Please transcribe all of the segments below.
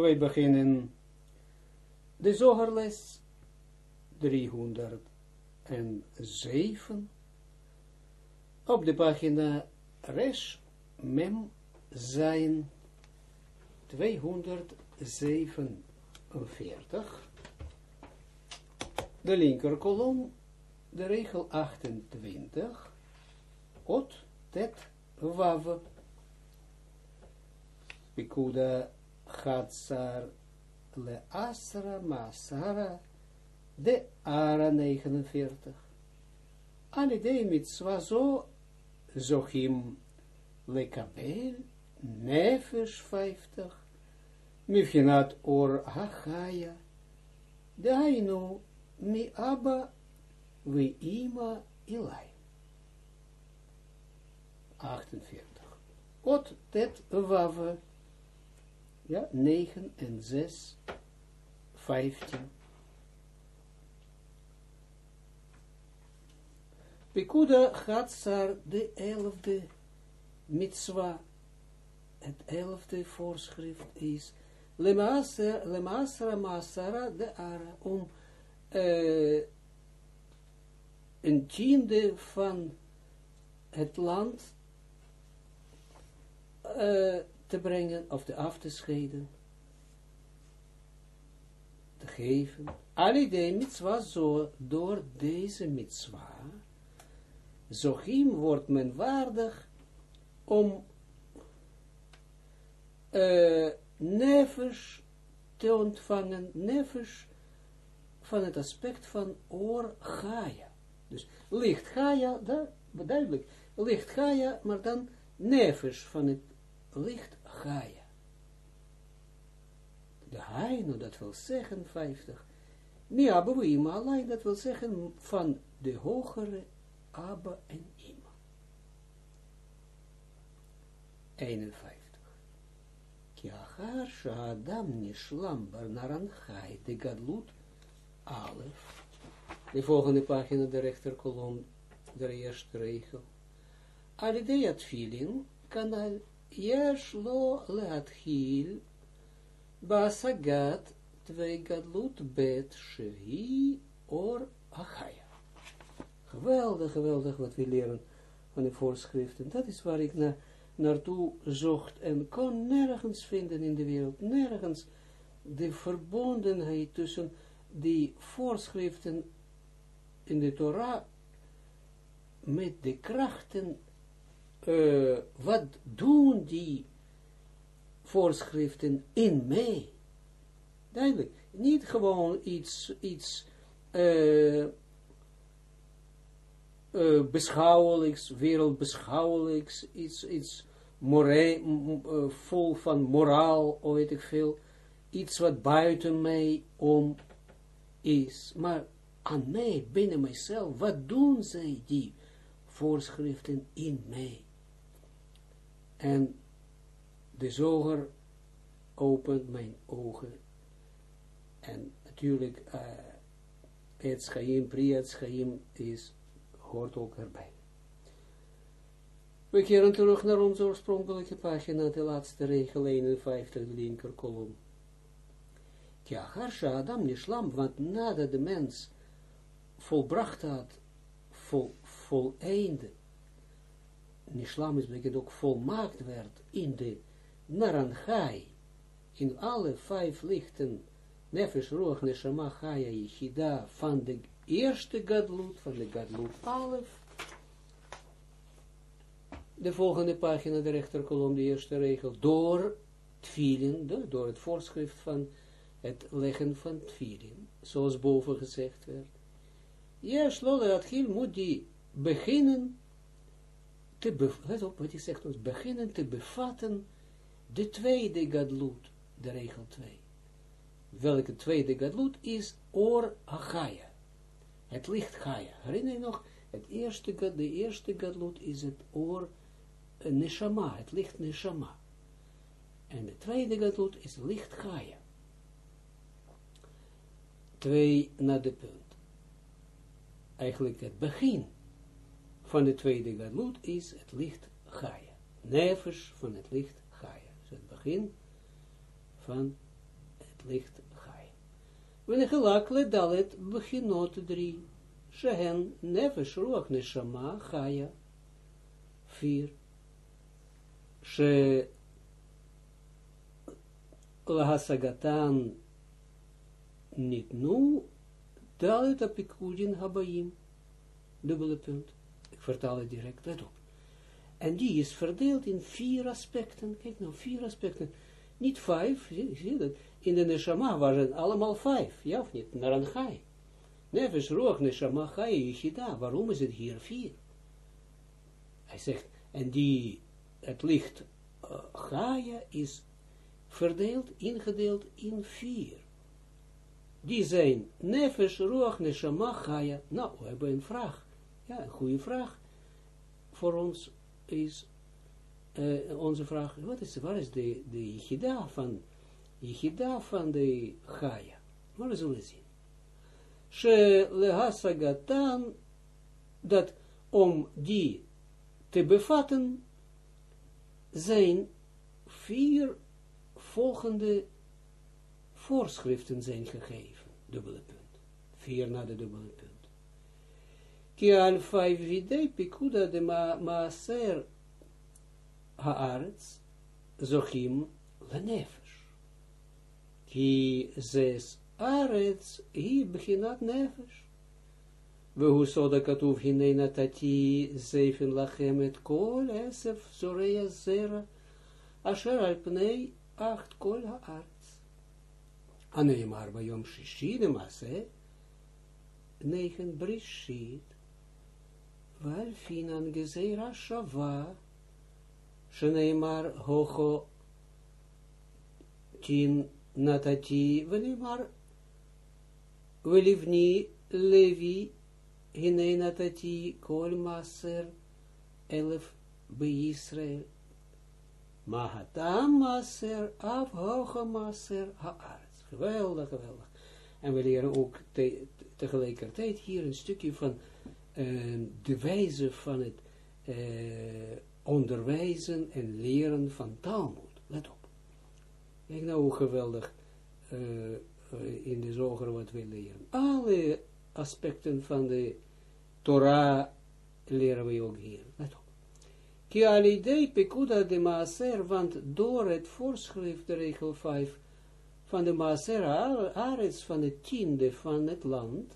Wij beginnen de zogerles 307 op de pagina Resh Mem zijn 247. De linker kolom, de regel 28, ot, tet, wav. Pikuda Hatsar le Asra Masara de Ara 49. Alidei mitzwa zo zochim lekabel nefesh 50. Mifhinat or hachaya. Dainu mi abba we ima ilai. 48. Ot tet wave ja, 9 en 6, 15. Pekuda Gatsar, de elfde mitzwa, het elfde voorschrift is, Lemasra Masara de Ara, om uh, een tiende van het land uh, te brengen, of te af te scheiden, te geven. Alidee mitzwa zo, door deze mitzwa, zochim wordt men waardig om uh, te ontvangen, nefesh van het aspect van oor Gaia. Dus licht Gaia, dat duidelijk, licht Gaia, maar dan nefesh van het licht Gaia. De Haino, dat wil zeggen 50. Mia Ima alleen, dat wil zeggen van de hogere Abba en Ima. 51. Kiachar Shadam Nishlam Barnaranchai de Gadlut Alef. De volgende pagina, de rechterkolom, de eerste regel. Alidea Tfilin, kanaal יש לו להתחיל בהשגת twee gadlut bet shehi or achaya. Geweldig, geweldig wat we leren van de voorschriften. Dat is waar ik na, naartoe zocht en kon nergens vinden in de wereld. Nergens de verbondenheid tussen die voorschriften in de Torah met de krachten uh, wat doen die voorschriften in mij? Duidelijk, niet gewoon iets, iets uh, uh, beschouwelijks, wereldbeschouwelijks, iets, iets more, vol van moraal, weet ik veel, iets wat buiten mij om is, maar aan mij, binnen mijzelf, wat doen zij die voorschriften in mij? En de zoger opent mijn ogen. En natuurlijk, uh, het schaim, schaim, is, hoort ook erbij. We keren terug naar onze oorspronkelijke pagina, de laatste regel 51, de linker kolom. Ja, harsha Adam nishlam, want nadat de mens volbracht had, vol, voleinde, Nishlam is betekent ook volmaakt werd in de Naranchai, in alle vijf lichten, Nefesh, Roch, Neshama, Chaya, Yichida, van de eerste Gadlut, van de Gadlut Alef, de volgende pagina, de rechterkolom, de eerste regel, door Tfilin, door het voorschrift van het leggen van Tfilin, zoals boven gezegd werd. Ja, Shlola Adhil moet die beginnen te let op wat hij zegt ons, beginnen te bevatten de tweede gadlut, de regel 2. Welke tweede gadlut is Or Achaya, het licht Chaya. Herinner je nog, het eerste, de eerste gadlut is het Or Neshama, het licht Neshama. En de tweede gadlut is licht Chaya. Twee naar de punt. Eigenlijk het begin van de tweede gadlut is het licht Gaia. Nefesh van het licht Gaia. Dus het begin van licht Gaia. Wanneer gelak le dalet beginot drie, shehen nefesh ruach neshama Gaia, vier, she lahasagatan niet nu, dalet apikudin habayim, dubbele punt, het direct, let op. En die is verdeeld in vier aspecten, kijk nou, vier aspecten, niet vijf, zie, zie dat, in de neshama waren allemaal vijf, ja of niet, gai. Nefesh, roog, neshama, gai, yichida, waarom is het hier vier? Hij zegt, en die, het licht, uh, is verdeeld, ingedeeld in vier. Die zijn nefesh, roog, neshama, Gaia. Nou, we hebben een vraag. Ja, een goede vraag voor ons is uh, onze vraag, wat is, waar is de, de yichida van, yichida van de Gaia? We zullen zien. She lehasagatan, dat om die te bevatten, zijn vier volgende voorschriften zijn gegeven. Dubbele punt. Vier na de dubbele punt. Ki al vijf videi pikuda de ma maaser haaretz zochim lenefesh. Ki zes aretz hi beginat nefesh. והוא סוד הכתוב, הנה נתתי זייפן לכם את כל עשף זורעי הזרע, אשר על פני אcht כל הארץ. הנאמר ביום שישי למעשה, נגן בראשית, Valfinan gezeira shava, sheneimar hocho tin natati, veneimar velivni levi, hinei natati Kolmaser elef Israel. Mahatam maser, af hoge maser haaretz. Geweldig, geweldig. En we leren ook te, tegelijkertijd hier een stukje van de wijze van het uh, onderwijzen en leren van Talmud. Let op. Kijk nou hoe geweldig uh, in de zoger wat we leren. Alle aspecten van de Torah leren we ook hier. Let op. Ki alidei pekuda de maaser, want door het voorschrift, de regel 5, van de maaser arets, van het tiende van het land,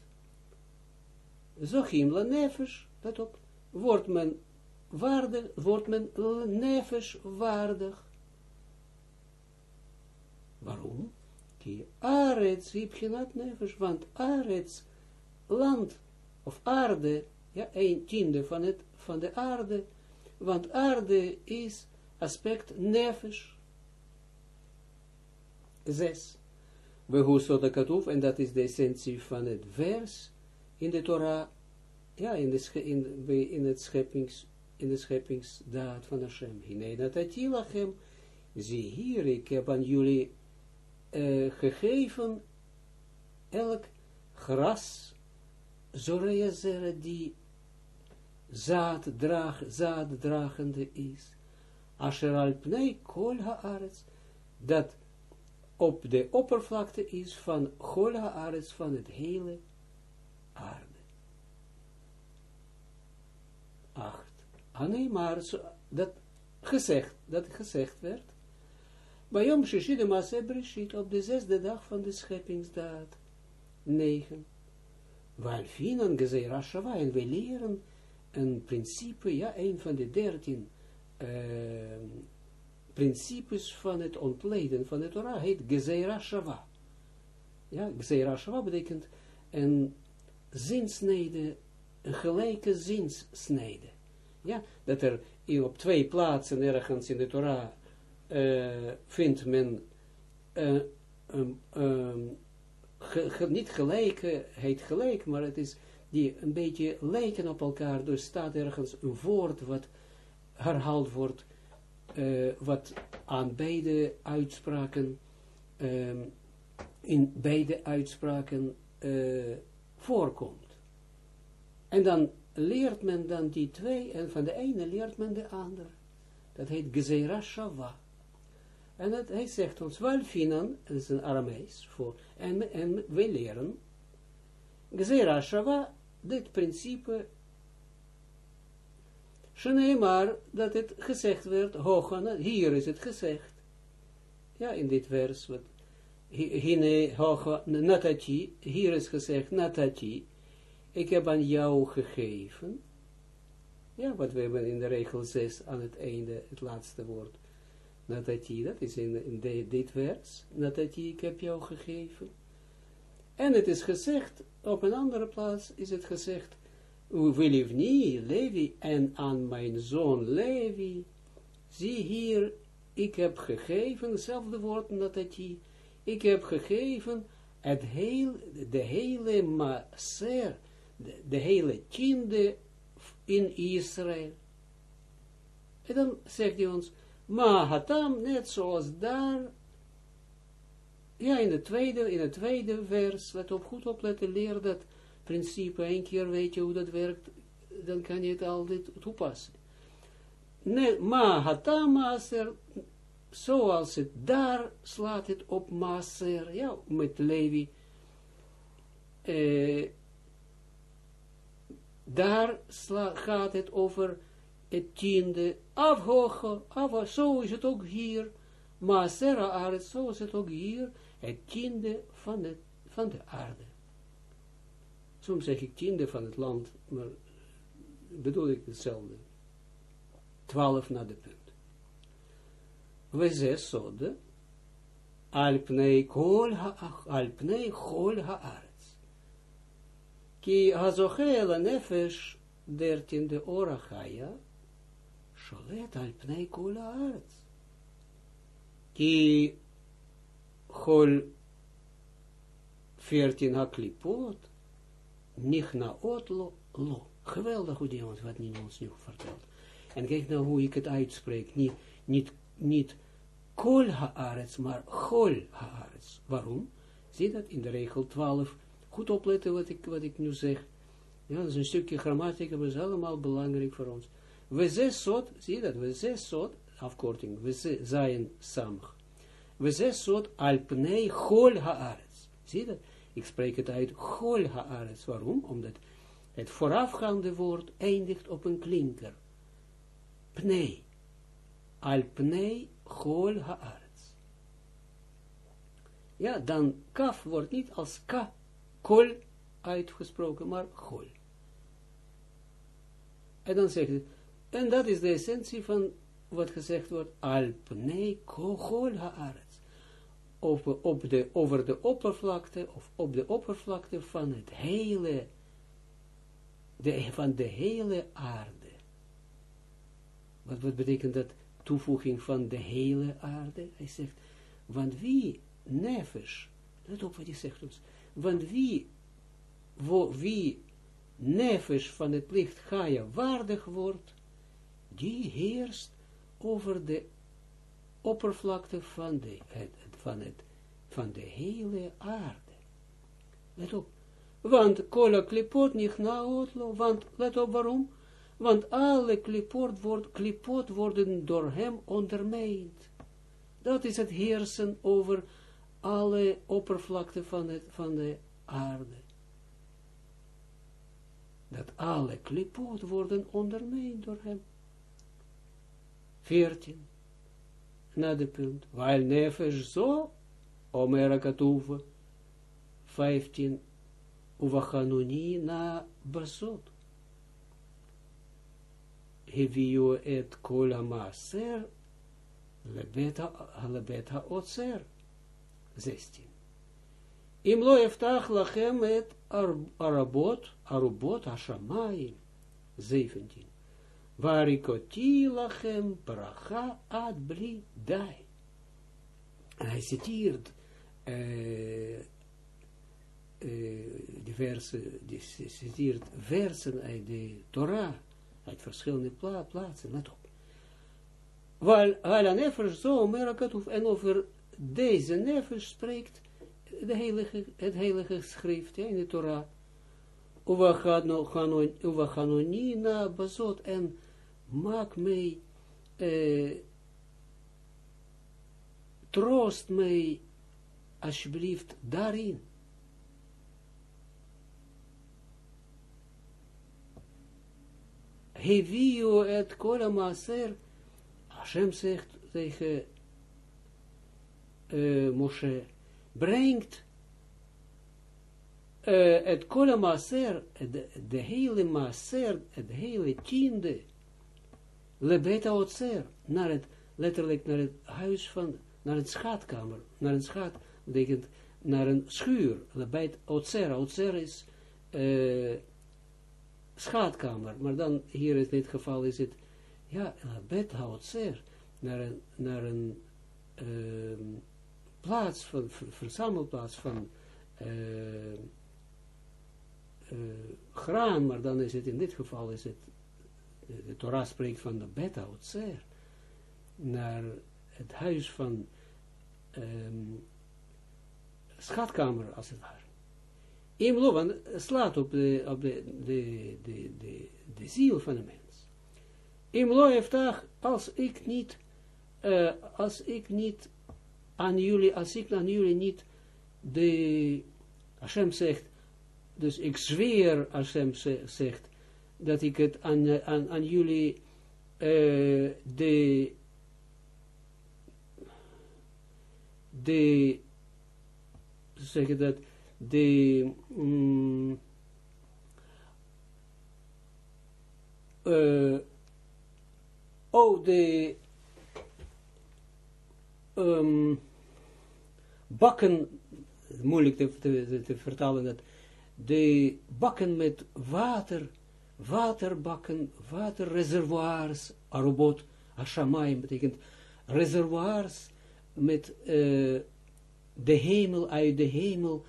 zochim la nefesh, let op, wordt men waardig, wordt men nefesh waardig. Waarom? Ki arets, hipchinat nefesh, want arets, land, of aarde, ja, een tiende van, het, van de aarde, want aarde is aspect nefesh. Zes. Behusot katuf, en dat is de essentie van het vers in de Torah, ja, in, de, in, in het scheppings, in de scheppingsdaad van Hashem. Hinei natati lachem, zie hier, ik heb aan jullie uh, gegeven elk gras, zoreazere die zaad, zaaddragende is. Asher al pnei kol haaretz, dat op de oppervlakte is van kol haaretz, van het hele aarde. Acht. Ah nee, maar dat gezegd, dat gezegd werd, bij Yom Shishi de Maase op de zesde dag van de scheppingsdaad. Negen. Walfinan gezeira shava, en we leren een principe, ja, een van de dertien uh, principes van het ontleden van de Torah, heet gezeira shava. Ja, gezeira shava betekent een zinsnede, een gelijke zinssnede. Ja, dat er op twee plaatsen ergens in de Torah uh, vindt men um, um, ge, ge, niet gelijke, heet gelijk, maar het is die een beetje lijken op elkaar, dus staat ergens een woord wat herhaald wordt, uh, wat aan beide uitspraken, um, in beide uitspraken voorkomt. En dan leert men dan die twee, en van de ene leert men de ander. Dat heet Gezeira Shava. En hij zegt ons, wel finan, dat is een Aramees, voor, en, en wij leren, Gezera Shava, dit principe, maar dat het gezegd werd, hier is het gezegd, ja, in dit vers, hier is gezegd, natati, ik heb aan jou gegeven, ja, wat we hebben in de regel 6 aan het einde, het laatste woord, natati, dat is in, dit vers, natati, ik heb jou gegeven. En het is gezegd, op een andere plaats is het gezegd, Wilivni, Levi, en aan mijn zoon Levi, zie hier, ik heb gegeven, hetzelfde woord natati, ik heb gegeven het heel, de hele maser, de, hele tiende in Israël. En dan zegt hij ons, maar Hatam, net zoals daar, ja, in de tweede, in het tweede vers, let op, goed opletten, leer dat principe, een keer weet je hoe dat werkt, dan kan je het altijd toepassen. Nee, maar Hatam Maser, zoals het daar slaat het op Maser, ja, met Levi, eh, daar gaat het over het tiende, afhogen, af, zo is het ook hier, Masera Aret, zo is het ook hier, het tiende van de, van de aarde. Soms zeg ik tiende van het land, maar bedoel ik hetzelfde. Twaalf naar de punt. We zes sode, alpnei kol ha, alpnei kol ha Ki hazoche nefesh dertiende orachaya, sholet al pnei kol haaretz. Ki hol veertien haklipot, nichnaot lo, lo. Geweldig hoe die wat niet ons nu vertelt. En kijk nou hoe ik het uitspreek. Niet, niet, niet kol haaretz, maar hol haaretz. Waarom? Zie dat in de regel 12 goed opletten wat ik, wat ik nu zeg. Ja, dat is een stukje grammatica, maar is allemaal belangrijk voor ons. We zes soort, zie dat? We zes soort, afkorting, we zijn samig. We zes soort alpnei hol haaretz. Zie dat? Ik spreek het uit hol haaretz. Waarom? Omdat het voorafgaande woord eindigt op een klinker. Pnei. Alpnei hol haaretz. Ja, dan kaf wordt niet als ka kol uitgesproken, maar gol. En dan zegt het, en dat is de essentie van wat gezegd wordt, alpnei kol haaretz. Over, op de, over de oppervlakte, of op de oppervlakte van het hele, de, van de hele aarde. Wat, wat betekent dat toevoeging van de hele aarde? Hij zegt, want wie nefesh, let op wat hij zegt ons, want wie, wo, wie nefesh van het licht Gaia waardig wordt, die heerst over de oppervlakte van de, van het, van de hele aarde. Let op. Want kola klipot niet naotlo, want let op waarom? Want alle klipot, klipot worden door hem ondermijnd. Dat is het heersen over alle oppervlakte van, de aarde. Dat alle klipot worden ondermijnd door hem. 14. Na de punt. Weil nefesh zo, omera katuva. 15. Uvachanuni na basot. Hevio et kol hamaser lebeta otser. 16. Imlo eftach lachem et arabot, arubot hashamayim. 17. Varikoti lachem bracha ad bli dai. Hij citeert diverse, citeert versen uit de Torah, uit verschillende pla plaatsen, let op. An efer zo, merakatuf, en over deze nefesh spreekt de heilige, het heilige schrift ja, in de Torah. Uvachanonina bazot en maak mij uh, troost mij alsjeblieft daarin. Hevio et kola maaser, Hashem zegt tegen uh, Moshe, brengt uh, het kola maaser, de, de hele maaser, het hele tiende, lebeta otser, naar het, letterlijk naar het huis van, naar een schaatkamer, naar een schaat, betekent naar een schuur, lebet otser, otser is schaatkamer, maar dan hier in dit geval is het, ja, lebet otser, naar een, naar een uh, plaats van, verzamelplaats van uh, uh, graan, maar dan is het in dit geval is het, de, de Torah spreekt van de otser, naar het huis van um, schatkamer, als het ware. Imlo, want slaat op de, op de, de, de, de, de ziel van de mens. Imlo heeft als ik niet, uh, als ik niet aan jullie, als ik aan jullie niet de, Hashem zegt, dus ik zweer, Hashem zegt, dat ik het aan, aan, aan jullie uh, de, de, zeg dat, de, mm, uh, oh, de, um, bakken, moeilijk te, te, vertalen dat, de bakken met water, waterbakken, waterreservoirs, arubot, ashamayim, betekent reservoirs met uh, de hemel, uit de hemel,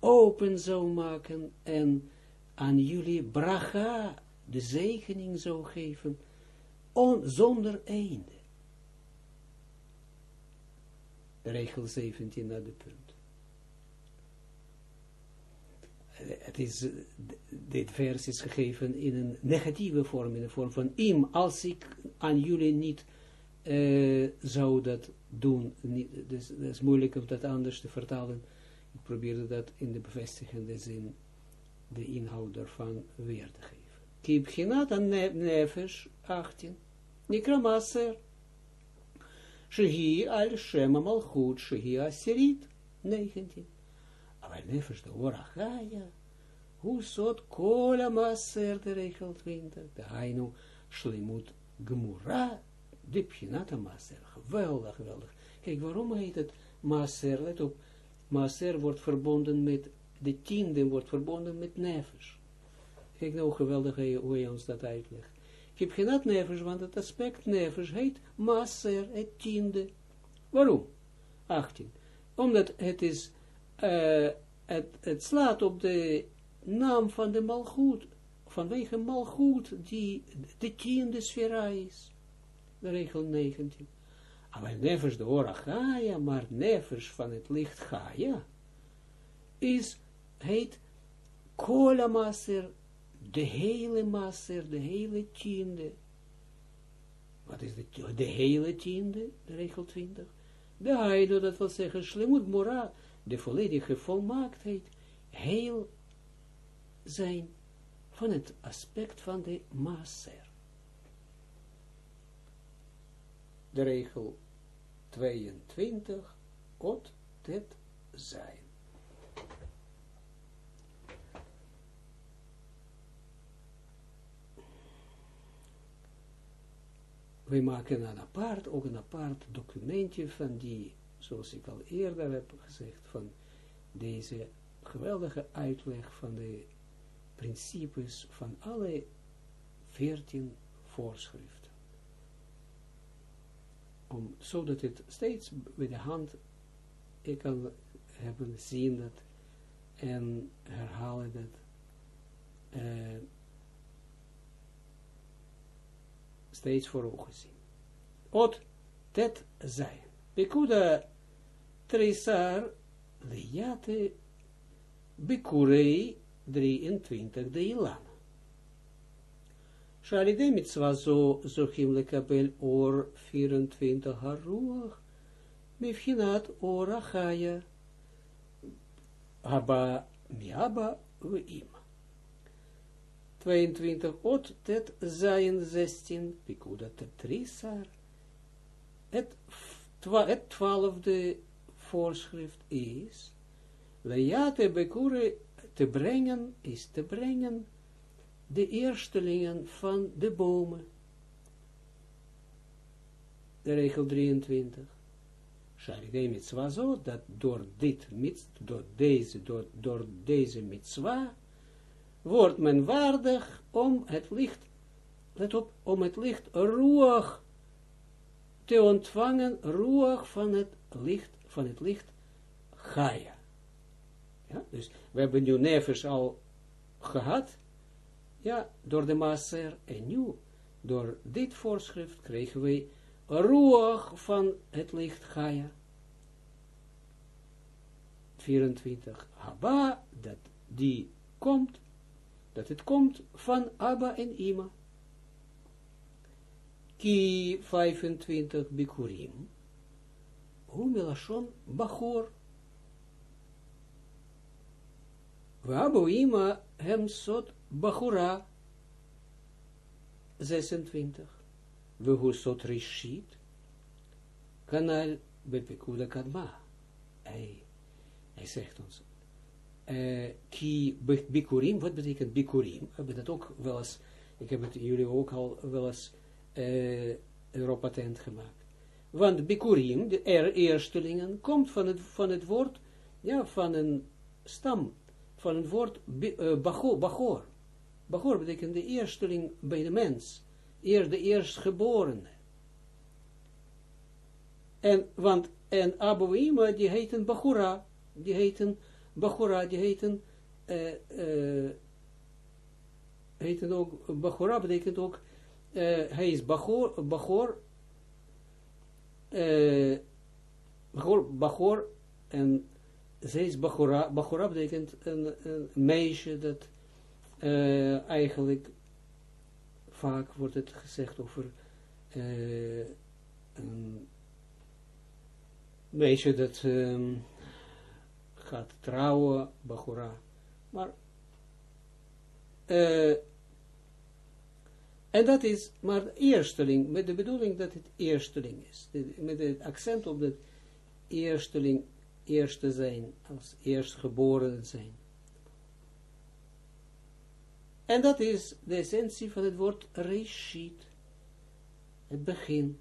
open zou maken en aan jullie bracha, de zegening zou geven, on, zonder einde. Regel 17 naar de punt. het is, dit vers is gegeven in een negatieve vorm, in de vorm van im, als ik aan jullie niet uh, zou dat doen, dus, het is moeilijk om dat anders te vertalen, probeerde dat in de bevestigende zin, de inhoud daarvan weer te geven. Kip ginat aan nefesh 18, nikramaser, shehi al shema malchut, shehi asirit 19. Maar nefesh de orachaya, hoe zot kola maser de regel 20, de shlimut gemura, de pchinata maser, geweldig, geweldig. Kijk, waarom heet het maser, let op, maser wordt verbonden met, de tiende wordt verbonden met nefesh. Kijk nou geweldig hoe je ons dat uitlegt. Geen nefesh, want het aspect nefesh heet maser, het tiende. Waarom? 18. Omdat het is uh, het, het, slaat op de naam van de malgoed, vanwege malgoed, die de tiende sfera is. Regel 19. Maar nevers de ora Gaia, maar nevers van het licht Gaia, is, heet kola maser, de hele maser, de hele tiende. Wat is de, de hele tiende, de regel 20? De heide, dat wil zeggen, shlemut mora, de volledige volmaaktheid, heel zijn van het aspect van de maser. De regel 22, ot, tet, zijn. We maken een apart, ook een apart documentje van die zoals ik al eerder heb gezegd, van deze geweldige uitleg van de principes van alle veertien voorschriften. Om, zodat het steeds bij de hand, ik kan hebben zien dat en herhalen dat uh, steeds voor ogen zien. Ot, tet, zijn. Pekuda Trisar Liate Bikurei 23 de Ilana. Shalide mitzwa zo zochim lekabel or 24 haruach mifhinat ora chaya, haba miaba ima. 22, ot tet zayin 16, pikuda tetrisar, het, het twaalfde voorschrift is, Lejate bekure te brengen, is te brengen de eerstelingen van de bomen. De regel 23. Shalidei mitzwa zo, dat door dit door deze, door, door deze mitzwa, wordt men waardig om het licht, let op, om het licht ruach te ontvangen, ruach van het licht, van het licht Gaia. Ja, dus we hebben nu nevers al gehad, ja, door de Maser, en nu, door dit voorschrift, kregen we ruach van het licht Gaia. 24. Abba, dat die komt, dat het komt van Abba en Ima. Ki 25 Bikurim. Hoe melashon Bachor. Wabu Ima hem sot Bachura. 26. Wehu sot Rishit. Kanal Bepekuda Kadma. Hij, hij zegt ons. Uh, ki bikurim, wat betekent bikurim? We hebben dat ook wel eens, ik heb het jullie ook al wel eens uh, gemaakt. Want bikurim, de er, komt van het, van het woord, ja, van een stam, van het woord uh, bachor, Bachor betekent de eersteling bij de mens, eer de eerstgeborene. En, want, en Abu die heeten Bachura, die heeten Bachora, die heeten, uh, uh, heeten ook, Bachora betekent ook, uh, hij is Bachor, Bachor, Bachor, en zij is Bachora, Bachora betekent een, een meisje dat eigenlijk, vaak wordt het gezegd over een meisje dat um, gaat trouwen, Bachura. Maar, uh, en dat is maar eersteling, met de bedoeling dat het eersteling is. Met het accent op dat eersteling, eerste zijn, als eerstgeboren zijn. En dat is de essentie van het woord reshit, het begin.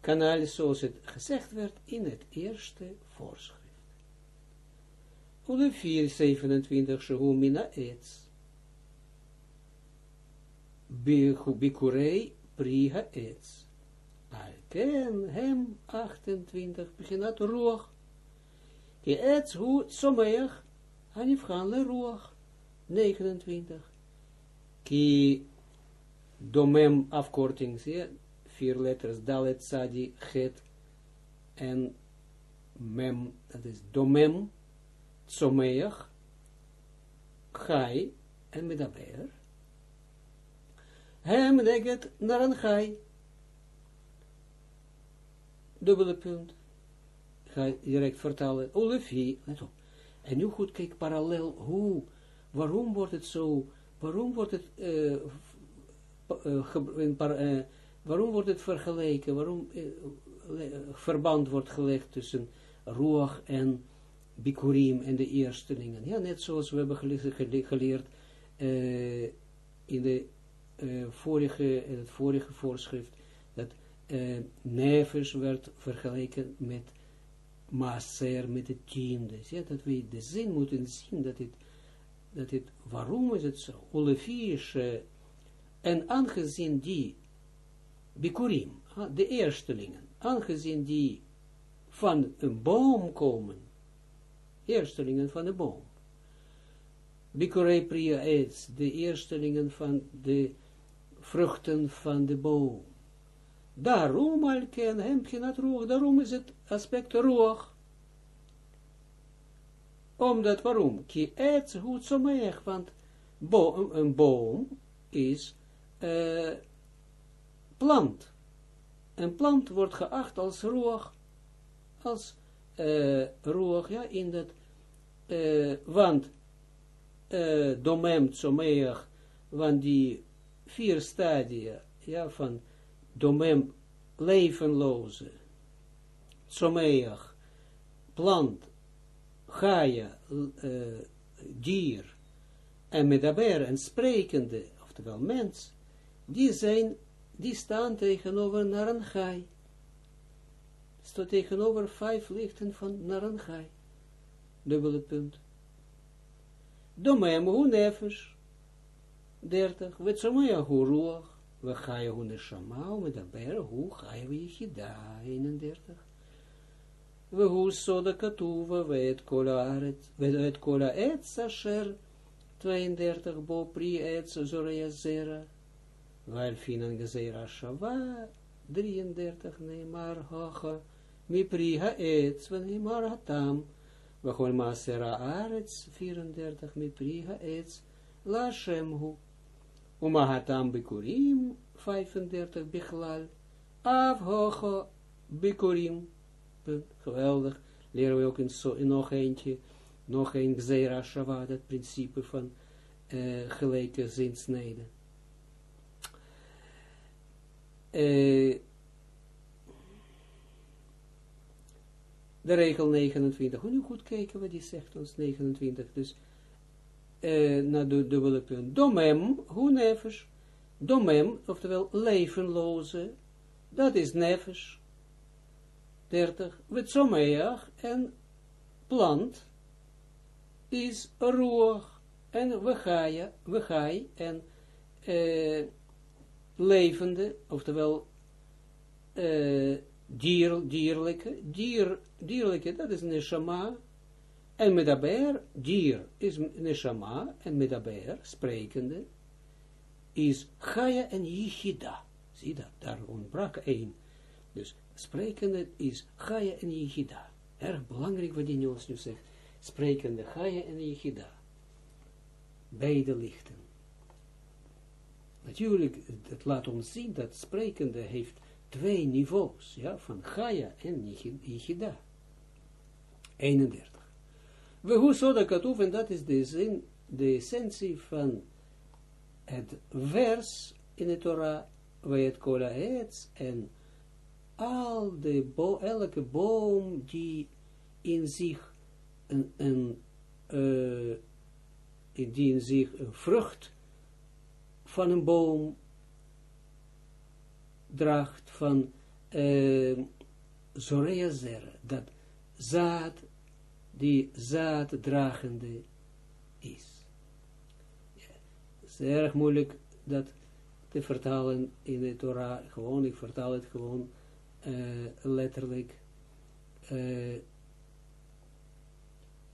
Kanaal zoals het gezegd werd in het eerste voorschrift. Ule 427 Shehu Mina Etz. Bikurei Priha. Alken hem 28 beginat Ruach. Ki Etz hu Tzomeach Hanifgan le Ruach 29. Ki domem afkorting, zie vier letters, Dalet, Sadi, Het en Mem, dat is domem, Tzomeach, Chai en Medaber. Hem neget naar een Chai. Dubbele punt. Ga direct vertalen. Olefi, let op. En nu goed, kijk parallel, hoe, waarom wordt het zo, waarom wordt het, uh, waarom wordt het vergeleken, waarom verband wordt gelegd tussen Ruach en Bikurim en de eerstelingen. Ja, net zoals we hebben geleerd in, de, vorige, in het vorige voorschrift, dat uh, Nefesh werd vergeleken met Maaser, met de tiende. Ja, dat we de zin moeten zien, dat het, dat het waarom is het zo? Olefisch, en aangezien die Bikurim, de eerstelingen, aangezien die van een boom komen, eerstelingen van de boom. Bikorei priya etz, de eerstelingen van de vruchten van de boom. Daarom al ken hem daarom is het aspect roog. Omdat, waarom? Ki etz goed zo meeg, want een boom is uh, plant. een plant wordt geacht als roog, als uh, roog, ja, in dat, uh, want uh, domem tzomeach, want die vier stadia, ja, van domem levenloze, tzomeach, plant, gaia, uh, dier, en medaber, en sprekende, oftewel mens, die zijn, die staan tegenover gai. Staat tegenover vijf lichten van gai. Dubbele punt. Domem hu nefesh. 30. Wetsomea hu ruach. We gaaien hu neshama, medaber hu gai we yichida. 31. We hu soda katuva, we et kola we et kola etz asher. 32. Bo pri etz zorea zera. Weil finan gezera shava. 33. Neymar hacha. Mi pri ha etz, we neymar hatam. Wachol Masera Arets, 34, mi priha etz, la shemhu. Umahatam bikurim, 35, bichlal, af hocho Geweldig, leren we ook in, nog eentje, nog een Gzeira Shabbat, het principe van uh, gelijke zinsneden. Uh, de regel 29. Hoe nu goed kijken wat die zegt ons 29. Dus uh, naar de dubbele punt. Domem, hoe nefesh. Domem, oftewel levenloze. Dat is nefesh. 30. Wetzomeach en plant is roog en wegaya, wegai en uh, levende, oftewel uh, dier, dierlijke, dier, dierlijke, dat is neshama, en medaber, dier is neshama, en medaber, sprekende, is chaya en yichida. Zie dat, daar ontbrak één. Dus sprekende is chaya en yichida. Erg belangrijk wat die ons nu zegt. Sprekende chaya en yichida. Beide lichten. Natuurlijk, het laat ons zien dat sprekende heeft twee niveaus, ja, van Gaia en Yichida. 31. We hoe zo dat katoef, en dat is de essentie van het vers in de Torah, waar het kola en al de elke boom die in zich een, een uh, die in zich een vrucht van een boom draagt van uh, Zorea Zera, dat zaad, die zaaddragende is. Ja, het is erg moeilijk dat te vertalen in de Torah, gewoon, ik vertaal het gewoon uh, letterlijk, uh,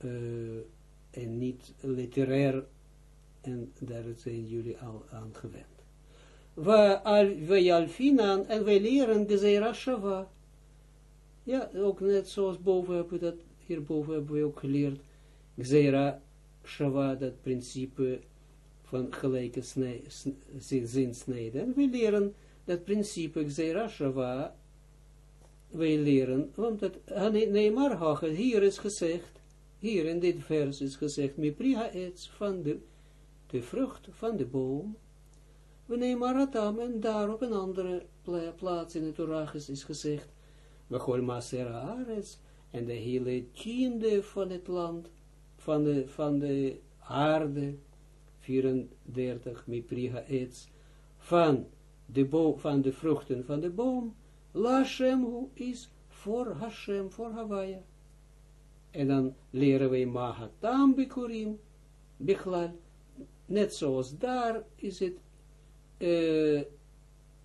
uh, en niet literair, en daar zijn jullie al aan gewend we alfinan en wij leren gezeira shava. Ja, ook net zoals boven hebben we dat, hierboven hebben we ook geleerd, gezeira shava, dat principe van gelijke zinsnede. En we leren dat principe gezeira shava, wij leren, want het, nee, maar hoge, hier is gezegd, hier in dit vers is gezegd, mi priha etz van de, de vrucht van de boom, we nemen Aratam en daar op een andere plaats in het Torah is gezegd, we gooien Masera Ares en de hele tiende van het land, van de, van de aarde, 34, Mipriha Etz, van de, van de vruchten van de boom, La Hashem is voor Hashem, voor Hawaii. En dan leren wij Mahatam Bikurim, Bichlal, net zoals daar is het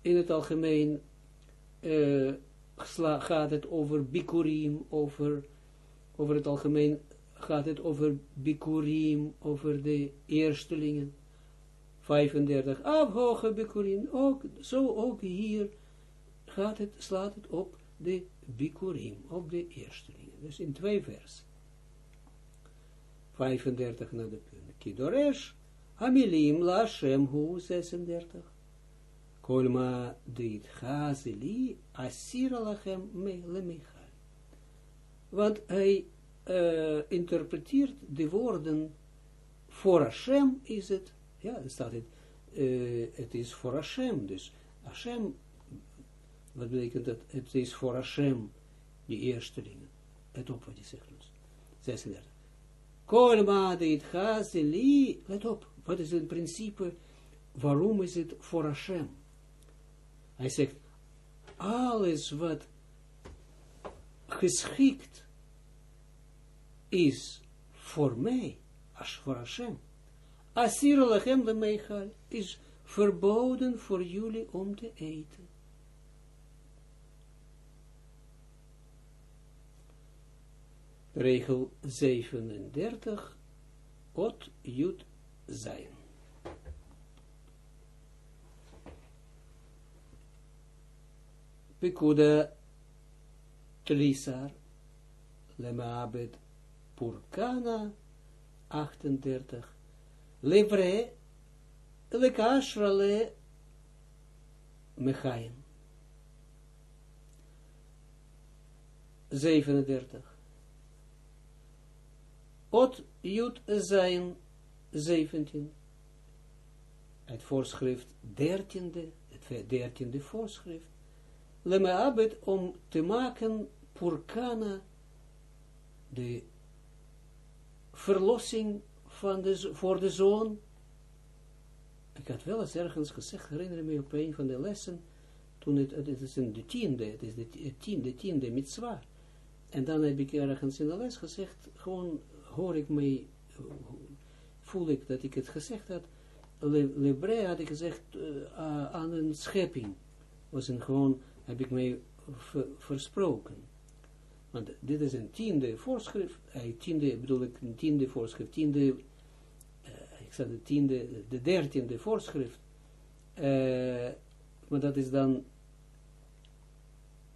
in het algemeen gaat het over bikurim, over, over het algemeen gaat het over bikurim, over de eerstelingen. 35, afhoge bikurim, ook, zo ook hier gaat het, slaat het op de bikurim, op de eerstelingen. Dus in twee vers. 35 naar de punt. Kidoresh, Hamilim la Shem hu 36. Kolma dit Hazeli asira lachem me lemichal. Want hij uh, interpreteert de woorden voor Hashem is het, ja, staat het, uh, het is voor Hashem, dus Hashem, wat betekent dat? Het is voor Hashem, die eerste dingen. Let op wat hij zegt ons. 36. Kolma dit Hazeli, let op, wat is het principe, waarom is het voor Hashem? Hij zegt, alles wat geschikt is voor mij, als voor Hashem, Asir lachem de meichal, is verboden voor jullie om te eten. Regel 37, Ot Jut zijn. Pekuda Trisar Lemaabed Purkana 38 Levre Lekashrale Mechaim. 37 Ot Jut zijn 17 het voorschrift dertiende het dertiende voorschrift Lemeabed om te maken purkana de verlossing van de, voor de zoon. Ik had wel eens ergens gezegd, herinner me op een van de lessen, toen het, het is in de tiende, het is de tiende, tiende mitzwa. En dan heb ik ergens in de les gezegd, gewoon hoor ik mij, voel ik dat ik het gezegd had, Lebre had ik gezegd uh, aan een schepping. Was een gewoon, heb ik mij versproken. Want dit is een tiende voorschrift, uh, tiende bedoel ik een tiende voorschrift, tiende, uh, ik zei de tiende, de dertiende voorschrift, maar dat is dan,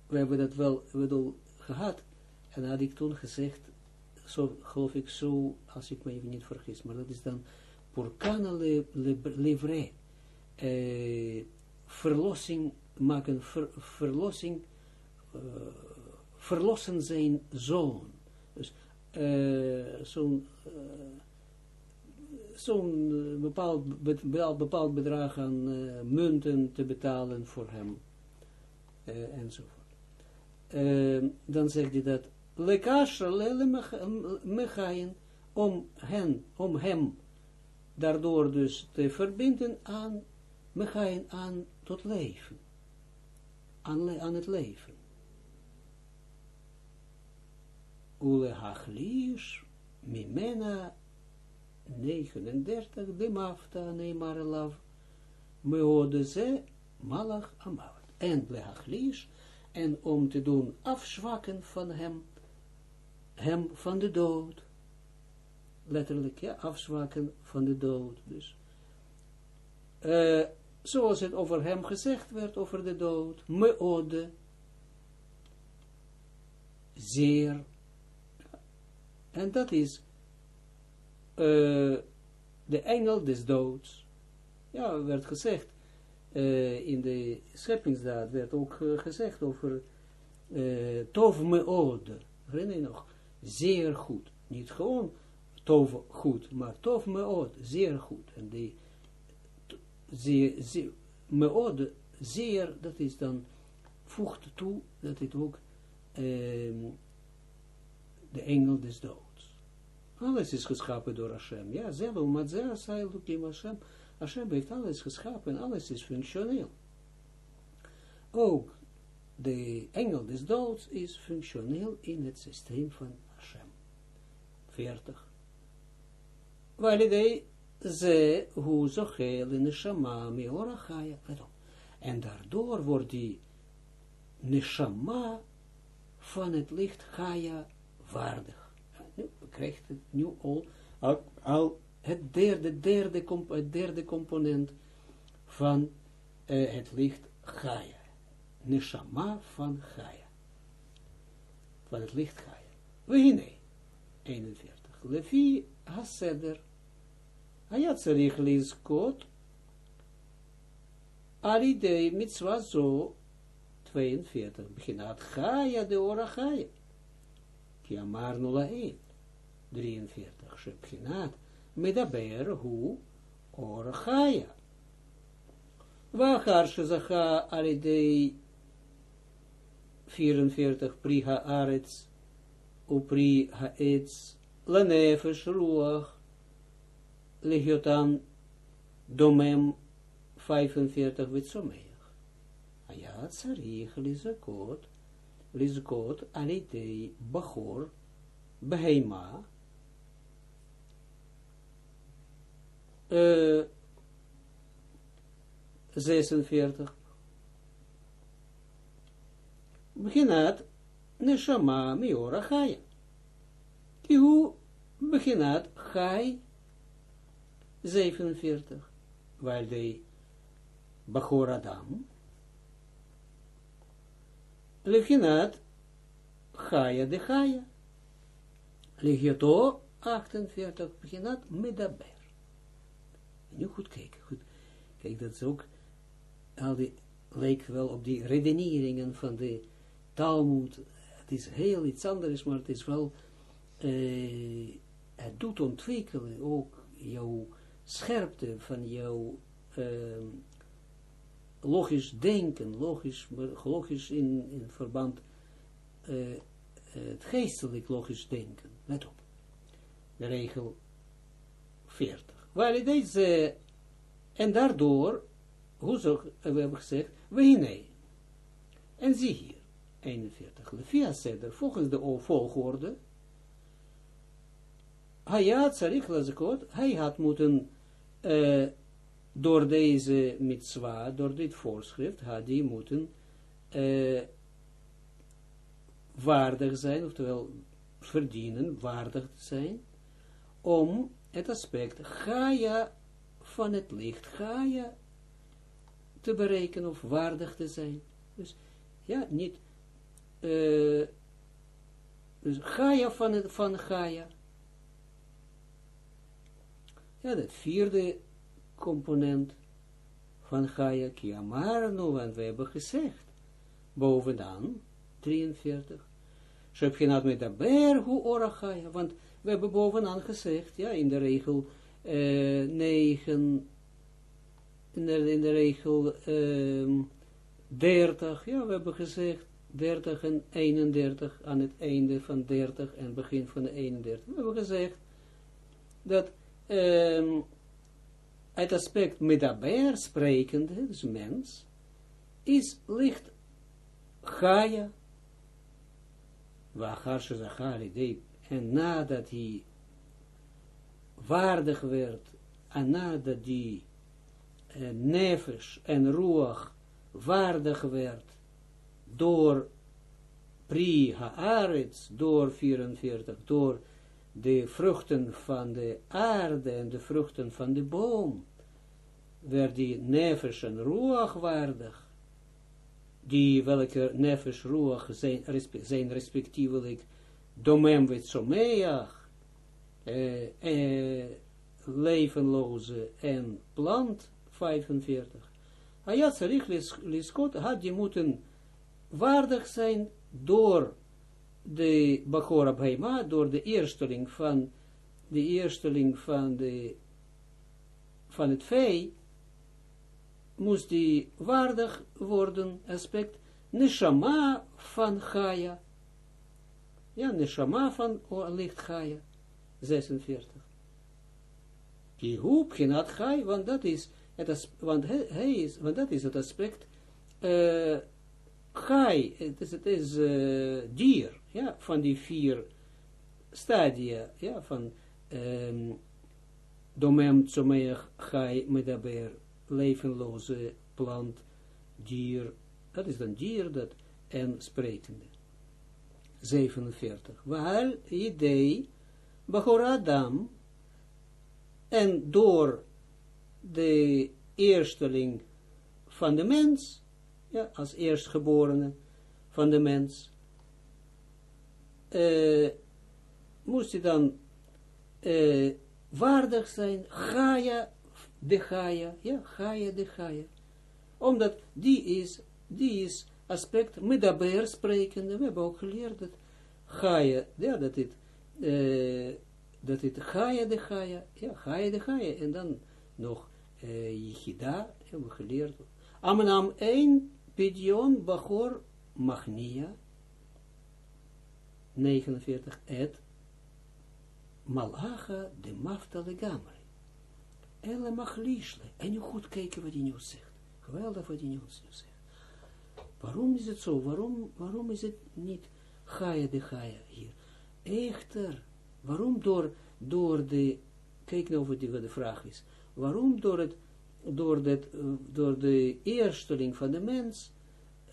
we hebben dat wel, wel gehad, en had ik toen gezegd, zo geloof ik zo, als ik me even niet vergis, maar dat is dan porcana le, le, levre, verlossing maken, ver, verlossing, uh, verlossen zijn zoon. Dus uh, zo'n uh, zo'n bepaald, be, bepaald bedrag aan munten te betalen voor hem. enzovoort. dan zegt hij dat lekasher lele mechaien om hen, om hem daardoor dus te verbinden aan mechaien aan tot leven. Aan, aan het leven. Ule hachlish, mimena, 39, de mafta, neemar lav, meode ze, malach amavat. En le hachlish, en om te doen afzwakken van hem, hem van de dood. Letterlijk, ja, afzwakken van de dood. Dus, uh, zoals het over hem gezegd werd, over de dood, meode, zeer, en dat is uh, de engel des doods. Ja, werd gezegd, uh, in de scheppingsdaad werd ook gezegd over uh, tov meode, herinner je nog, zeer goed, niet gewoon tov goed, maar tov meode, zeer goed, en die zeer, zeer, meode, zeer, dat is dan, voegt toe, dat het ook um, de engel des doods. Alles is geschapen door Hashem. Ja, maar zelf, zei Hashem, Hashem heeft alles geschapen, alles is functioneel. Ook de engel des doods is functioneel in het systeem van. 40. Validei ze hu zochel in neshama mi orachaya. En daardoor wordt die neshama van het licht Chaya waardig. Nu krijgt het nu al, het derde, derde, het derde component van uh, het licht Gaia. Neshama van Gaia. Van het licht Gaia. Wehine, 41. Lefi Haseder. Hayat Sarich Lizkot. alidei mitzwa zo, 42, beginat Chaya de ora Chaya. Ki amar nula 1, 43, shebginat, medaber hu ora Chaya. Wachar shezacha alidei 44, pri haaretz, upri haetz lanefesh ruach legiotan domem 45 witsomeach. Aya tsarich lizakot lizakot alitei bachor beheima uh, 46 Beginat neshama miora chaya. Ki hu beginat chai 47, weil de Bachor Adam, Leginat Chaya de Chaya, Legioto 48, Beginat Medaber. En nu goed kijken. Kijk, dat is ook, al die, leek wel op die redeneringen van de Talmud het is heel iets anders, maar het is wel, uh, het doet ontwikkelen ook jouw scherpte van jouw uh, logisch denken, logisch, logisch in, in verband uh, het geestelijk logisch denken. Let op. De regel 40. Waar deze, en daardoor, hoe zo, we hebben gezegd, we nee. En zie hier, 41. Lefia Seder, volgens de volgorde, hij had, Sarich Lazekot, hij had moeten uh, door deze mitzwa, door dit voorschrift, had die moeten uh, waardig zijn, oftewel verdienen, waardig zijn, om het aspect Gaia van het licht, Gaia te berekenen of waardig te zijn. Dus ja, niet uh, dus Gaia van, van Gaia. Ja, het vierde component van Gaia Kiamarnu, en we hebben gezegd, bovenaan, 43, Shepchinat met de bergu ora Gaia, want we hebben bovenaan gezegd, ja, in de regel uh, 9, in de, in de regel uh, 30, ja, we hebben gezegd, 30 en 31 aan het einde van 30 en begin van de 31. We hebben gezegd dat um, het aspect medaber, sprekende, dus mens, is licht Gaia, waar Zachari deed, en nadat hij waardig werd, en nadat uh, nefesh en ruach waardig werd, door pri haaretz, door 44, door de vruchten van de aarde en de vruchten van de boom, werd die nefesh en ruach waardig, die welke nefesh ruach zijn, zijn respectievelijk domem wet someach, eh, eh, levenloze en plant, 45. Hayat Sarich Liskot had die moeten waardig zijn door de Bachora Bhaima, door de eersteling van de eersteling van, de, van het vee, moest die waardig worden, aspect, neshama van Gaia. Ja, neshama van licht Gaia, 46. Die hoep, geen Gaia, want dat is, het want hij is, want dat is het aspect, uh, Gai, het is, het is uh, dier, ja, van die vier stadia, ja, van um, domem, tzomeach, gai, medaber, levenloze plant, dier, dat is dan dier, dat, en sprekende. 47. Waar idee, Bahoradam, en door de eersteling van de mens, ja, als eerstgeborene van de mens, uh, moest hij dan uh, waardig zijn, Gaia de Gaia, ja, Gaia de Gaia, Omdat die is, die is aspect, medaber sprekende, we hebben ook geleerd dat Gaia, ja, dat dit, uh, dat dit Gaia de Gaia, ja, Gaia de Gaia, en dan nog uh, Yichida, hebben we geleerd. Amenam 1, Pidyon, Bachor, Magnia, 49, et, Malacha de Mafta Legamre. Elle mag En nu goed kijken wat hij nu zegt. Geweldig wat hij nu zegt. Waarom is het zo? Waarom, waarom is het niet Gaia de Gaia hier? Echter, waarom door, door de, kijk nou wat de vraag is, waarom door, het, door, dat, door de eersteling van de mens,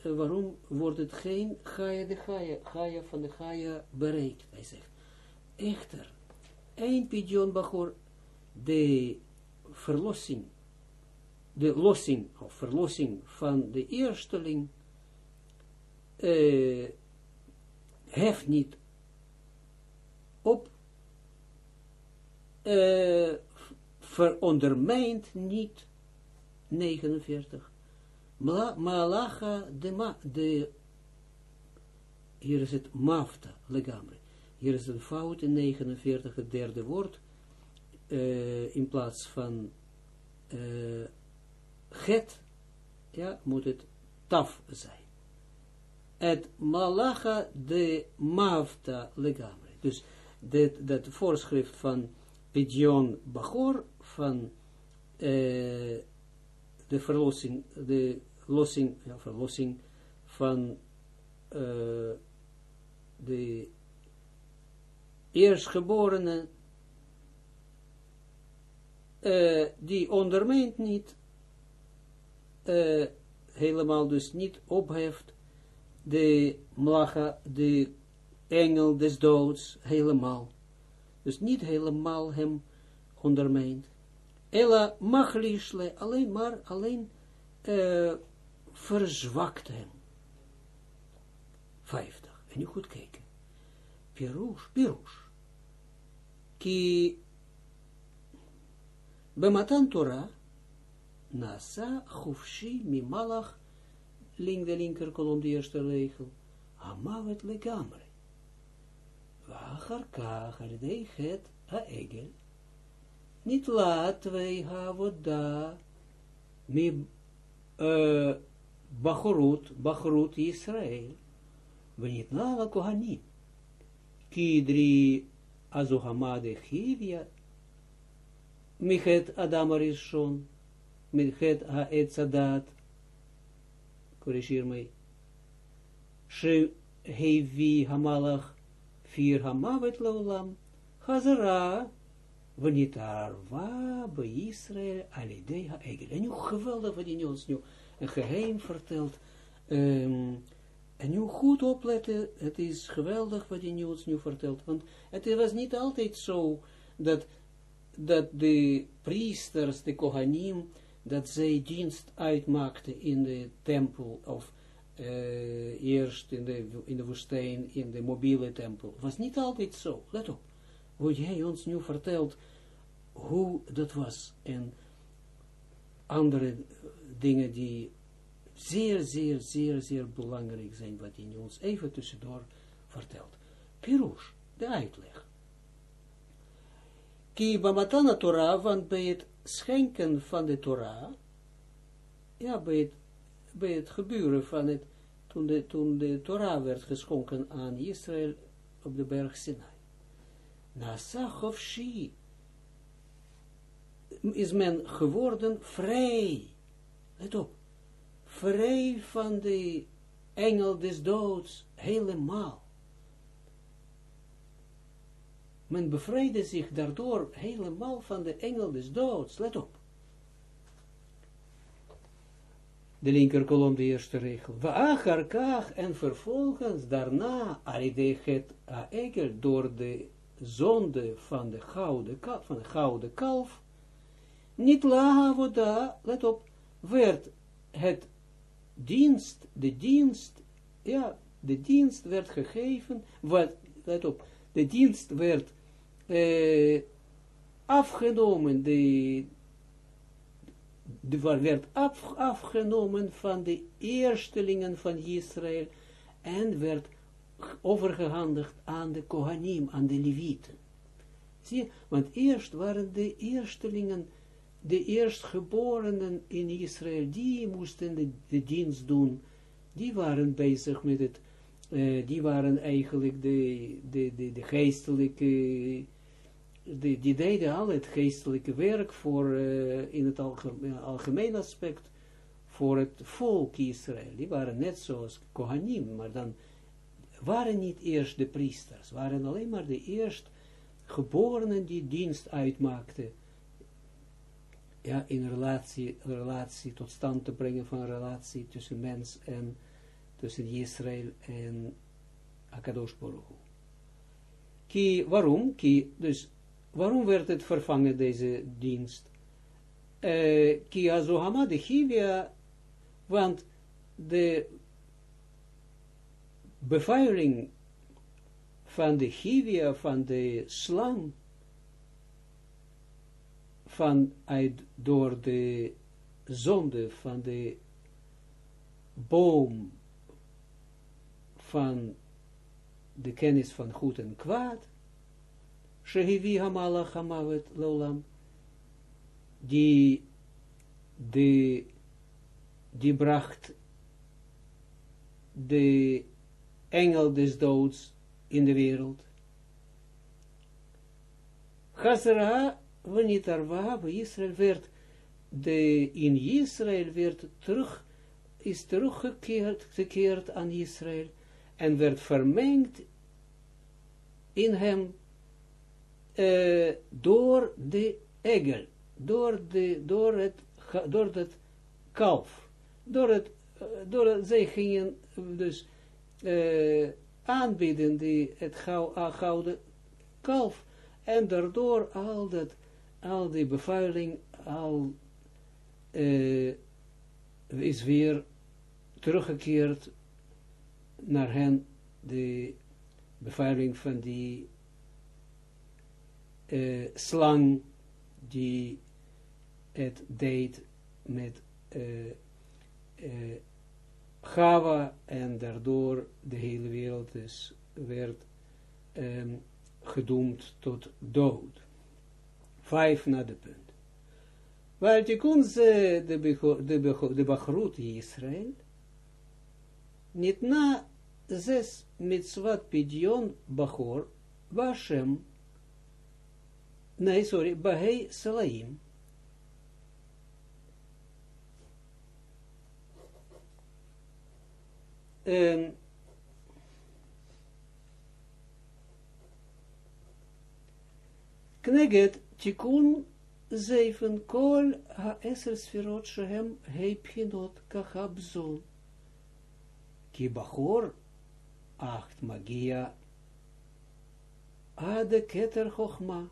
eh, waarom wordt het geen Gaia de Gaia, Gaia van de Gaia bereikt? Hij zegt, echter, een pigeon bachor, de verlossing, de lossing, of verlossing van de eersteling, uh, heft niet op, uh, verondermijnt niet, 49, Malacha de, ma, de, hier is het mafta, legamre, hier is een fout in 49, het derde woord, uh, in plaats van uh, get, ja, moet het taf zijn. Het malacha de mafta legamre. Dus dat, dat voorschrift van Pidyon Bachor, van uh, de verlossing, de lossing, verlossing van uh, de eerstgeborene, uh, die ondermijnt niet, helemaal dus niet opheft, de mlacha, de engel des doods, helemaal. Dus niet helemaal hem ondermijnt. Ella machlishle, alleen maar, alleen uh, verzwakt hem. 50. En nu goed kijken. Pirush, Pirush. Ki Bematan Torah, Nasa Chufshi Mimalach link de linker kolom, de eerste regel, Hamavet legamre. Wacharkach, alidei het ha-egel, niet laat wij havoda, mi uh, Bachorut, Bachorut Israël, wanneer na kohanim, kidri azohamade chivia, michet Adam Arishon, michet ha-etzadat, corrigeer mij, She hevi hamalach vier hamavet laulam, Hazara, va bij Israël alidei ha-egel. En nu geweldig wat hij ons nu een geheim vertelt. Um, en nu goed opletten, het is geweldig wat hij ons nu vertelt. Want het was niet altijd zo dat, dat de priesters, de kohanim, dat zij dienst uitmaakte in de tempel, of uh, eerst in de, in de woestijn, in de mobiele tempel. was niet altijd zo, let op. Wat jij ons nu vertelt, hoe dat was, en andere dingen die zeer, zeer, zeer, zeer belangrijk zijn, wat hij ons even tussendoor vertelt. Pirush, de uitleg. Ki bamatana Torah, want bij het schenken van de Torah, ja, bij het, bij het gebeuren van het, toen de, toen de Torah werd geschonken aan Israël op de berg Sinai. Na Shi is men geworden vrij. Let op. Vrij van de engel des doods, helemaal. Men bevrijdde zich daardoor helemaal van de engel des doods. Let op. De linker kolom, de eerste regel. Waacharkach en vervolgens daarna, aridechet aegel, door de zonde van de gouden kalf, van de gouden kalf, niet voda, let op, werd het dienst, de dienst, ja, de dienst werd gegeven, wat, let op, de dienst werd uh, afgenomen, de, de, werd af, afgenomen van de eerstelingen van Israël en werd overgehandigd aan de Kohanim, aan de Levieten. Zie want eerst waren de eerstelingen, de eerstgeborenen in Israël, die moesten de, dienst doen, die waren bezig met het, uh, die waren eigenlijk de, de, de, de geestelijke, de, die deden al het geestelijke werk voor, uh, in het algemeen, algemeen aspect, voor het volk Israël. Die waren net zoals Kohanim, maar dan waren niet eerst de priesters, waren alleen maar de eerst geborenen die dienst uitmaakten, ja, in relatie, relatie tot stand te brengen van een relatie tussen mens en tussen Israël en Akadosh Baruch Ki, waarom? Ki, dus, waarom werd het vervangen, deze dienst? Uh, ki azohama de Hivia, want de bevuiling van de Hivia, van de slang, van uit, door de zonde van de boom van de kennis van goed en kwaad, Shehivi Hamalach Hamavet Lolam, die, die, die bracht de engel des doods in de wereld. Chazera, wanneer arwa, Israël werd, de, in Israël werd terug, is teruggekeerd gekeerd aan Israël, en werd vermengd in hem, uh, door de egel, door, de, door, het, door het kalf, door het, uh, door het, zij gingen dus uh, aanbieden die het gouden kalf, en daardoor al dat, al die bevuiling, al uh, is weer teruggekeerd naar hen, de bevuiling van die uh, slang, die het deed met uh, Gava en daardoor de hele wereld is, werd um, gedoemd tot dood. Vijf na de punt. Waar tikun ze de, de, de Israël, niet na zes mitzvat pidion Bachor, Vashem, nee, sorry, Bahei Salaim, Um, Kneget tikun zeven kol ha-eser sferot shehem heipchinot kachabzon. Ki bachor acht magia ade keter chochma.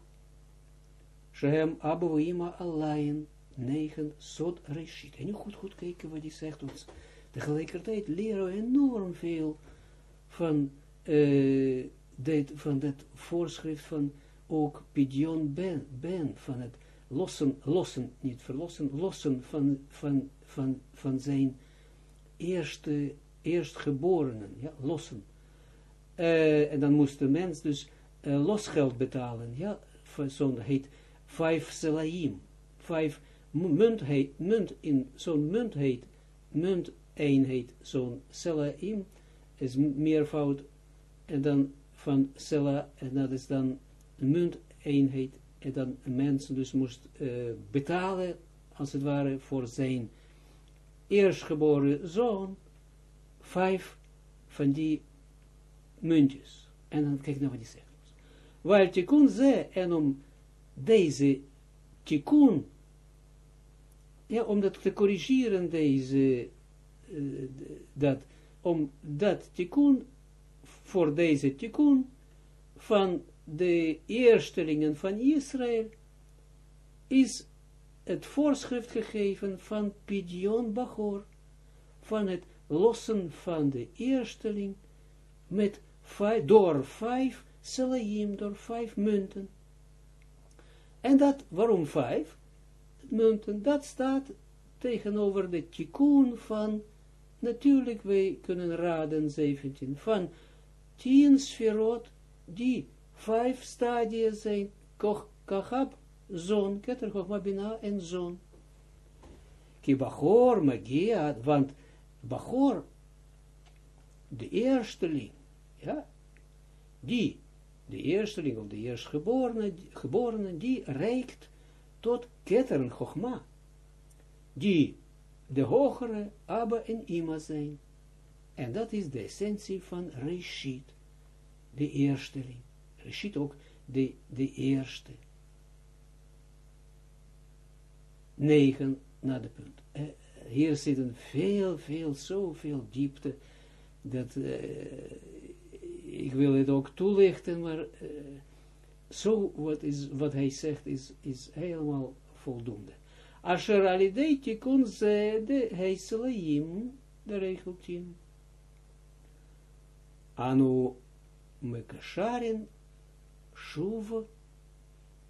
Shehem abu ima alayin negen sod reshit. En nu goed, goed kijken wat hij zegt ons tegelijkertijd leren we enorm veel van, uh, dit, van dat voorschrift van ook Pidyon ben, ben, van het lossen, lossen, niet verlossen, lossen van, van, van, van zijn eerste, eerstgeborenen, ja, lossen. Uh, en dan moest de mens dus uh, losgeld betalen, ja, zo'n heet vijf selaim, vijf munt heet, munt in, zo'n munt heet, munt eenheid, zo'n selaim, is meervoud, en dan van sela, en dat is dan munt eenheid, en dan een mens dus moest uh, betalen, als het ware, voor zijn eerstgeboren zoon, vijf van die muntjes. En dan kijk naar wat hij zegt. Waar tikkun ze, en om deze tikkun, ja, om dat te corrigeren, deze dat, om dat tikkun, voor deze tikkun, van de eerstelingen van Israël, is het voorschrift gegeven van Pidyon Bachor, van het lossen van de eersteling, met vijf, door vijf selaim, door vijf munten. En dat, waarom vijf munten? Dat staat tegenover de tikkun van, natuurlijk wij kunnen raden 17, van 10 sferot, die vijf stadia zijn, kachab, zon, keter, chochma, bina en zon. Ki bachor, magia, want bachor, de eersteling, ja, die, de eersteling of de eerstgeborene, geborene, die reikt tot ketteren Chogma, die de hogere Abba en Ima zijn. En dat is de essentie van Reshit, de eersteling. Reshit ook de, de eerste. Negen naar de punt. Uh, hier zitten veel, veel, zoveel diepte, dat uh, ik wil het ook toelichten, maar uh, zo wat, is, wat hij zegt is, is helemaal voldoende. Asher alidei tikun ze de heiselaim, de regel 10. Anu mekasharin shuv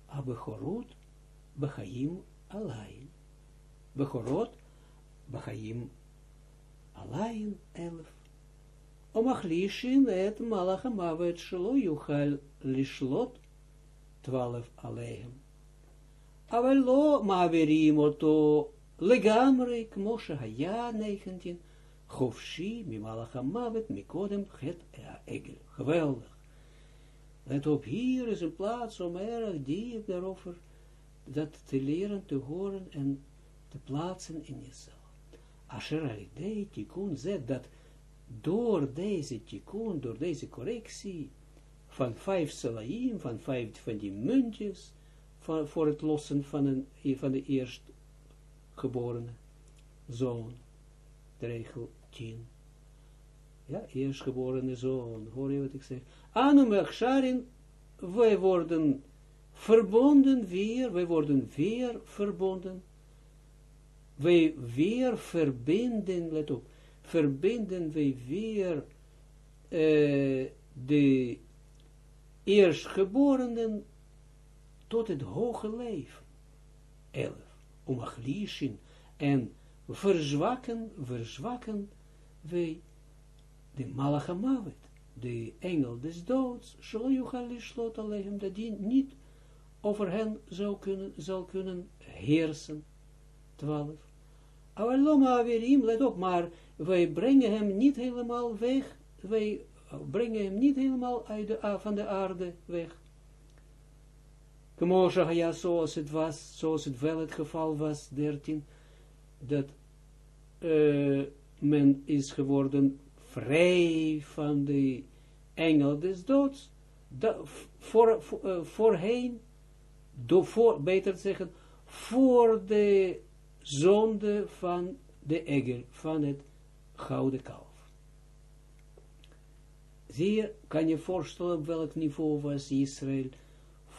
abechorut bechaim alain. Bechorot bechaim alain elf. Omachlishin et malach amavet shelo yuchal lishlot twaalf alehem. Maar lo maaverim oto legamre kmoshe haya 19 Chofshi mimalach amavet mikodem het egel. Geweldig. Let op, hier is een plaats om erg diep daarover dat te leren, te horen en te plaatsen in jezelf. Asher alidei tikkun zet dat door deze tikkun, door deze correctie, van vijf salaim, van vijf van die muntjes, voor het lossen van, een, van de eerstgeborene zoon. De regel 10. Ja, eerstgeborene zoon. Hoor je wat ik zeg? Anu mechsharin, wij worden verbonden weer, wij worden weer verbonden. Wij weer verbinden, let op, verbinden wij weer uh, de eerstgeborenen tot het hoge leven. Elf. Om achlishin en verzwakken, verzwakken wij de malachamavet, de engel des doods, slot alleen, dat die niet over hen zou kunnen, zal kunnen heersen. Twaalf. Awaloma averim, let op, maar wij brengen hem niet helemaal weg, wij brengen hem niet helemaal uit de, van de aarde weg. Kmosha ja, zoals het was, zoals het wel het geval was, 13, dat uh, men is geworden vrij van de engel des doods, da, voor, uh, voorheen, do, voor, beter zeggen, voor de zonde van de egel, van het gouden kalf. Zie je, kan je voorstellen op welk niveau was Israël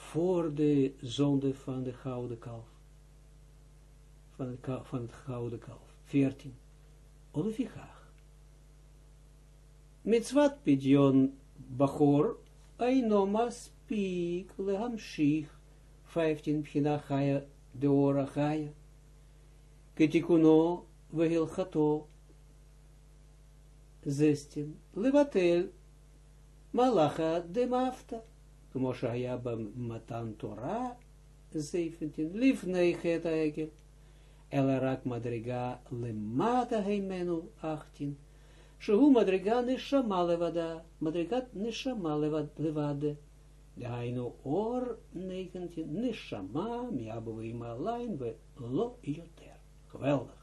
voor de zonde van de gouden kalf. Van het, van het gouden kalf. 14. Olefichach. Mitzvat pidyon bachor, aino maspik lehamshich. 15. Pchina chaya deora. Ketikuno vehilchato. 16. Levatel Malacha de mafta. כמו שהיה במתן תורה, 17, לפני חטא העגל, אלא רק מדרגה למטה הימנו, 18, שהוא מדרגה נשמה לבדה, מדרגת נשמה לבד, לבד. דהיינו אור 19, נשמה מאבא ואמא alleen ולא יותר. geweldig.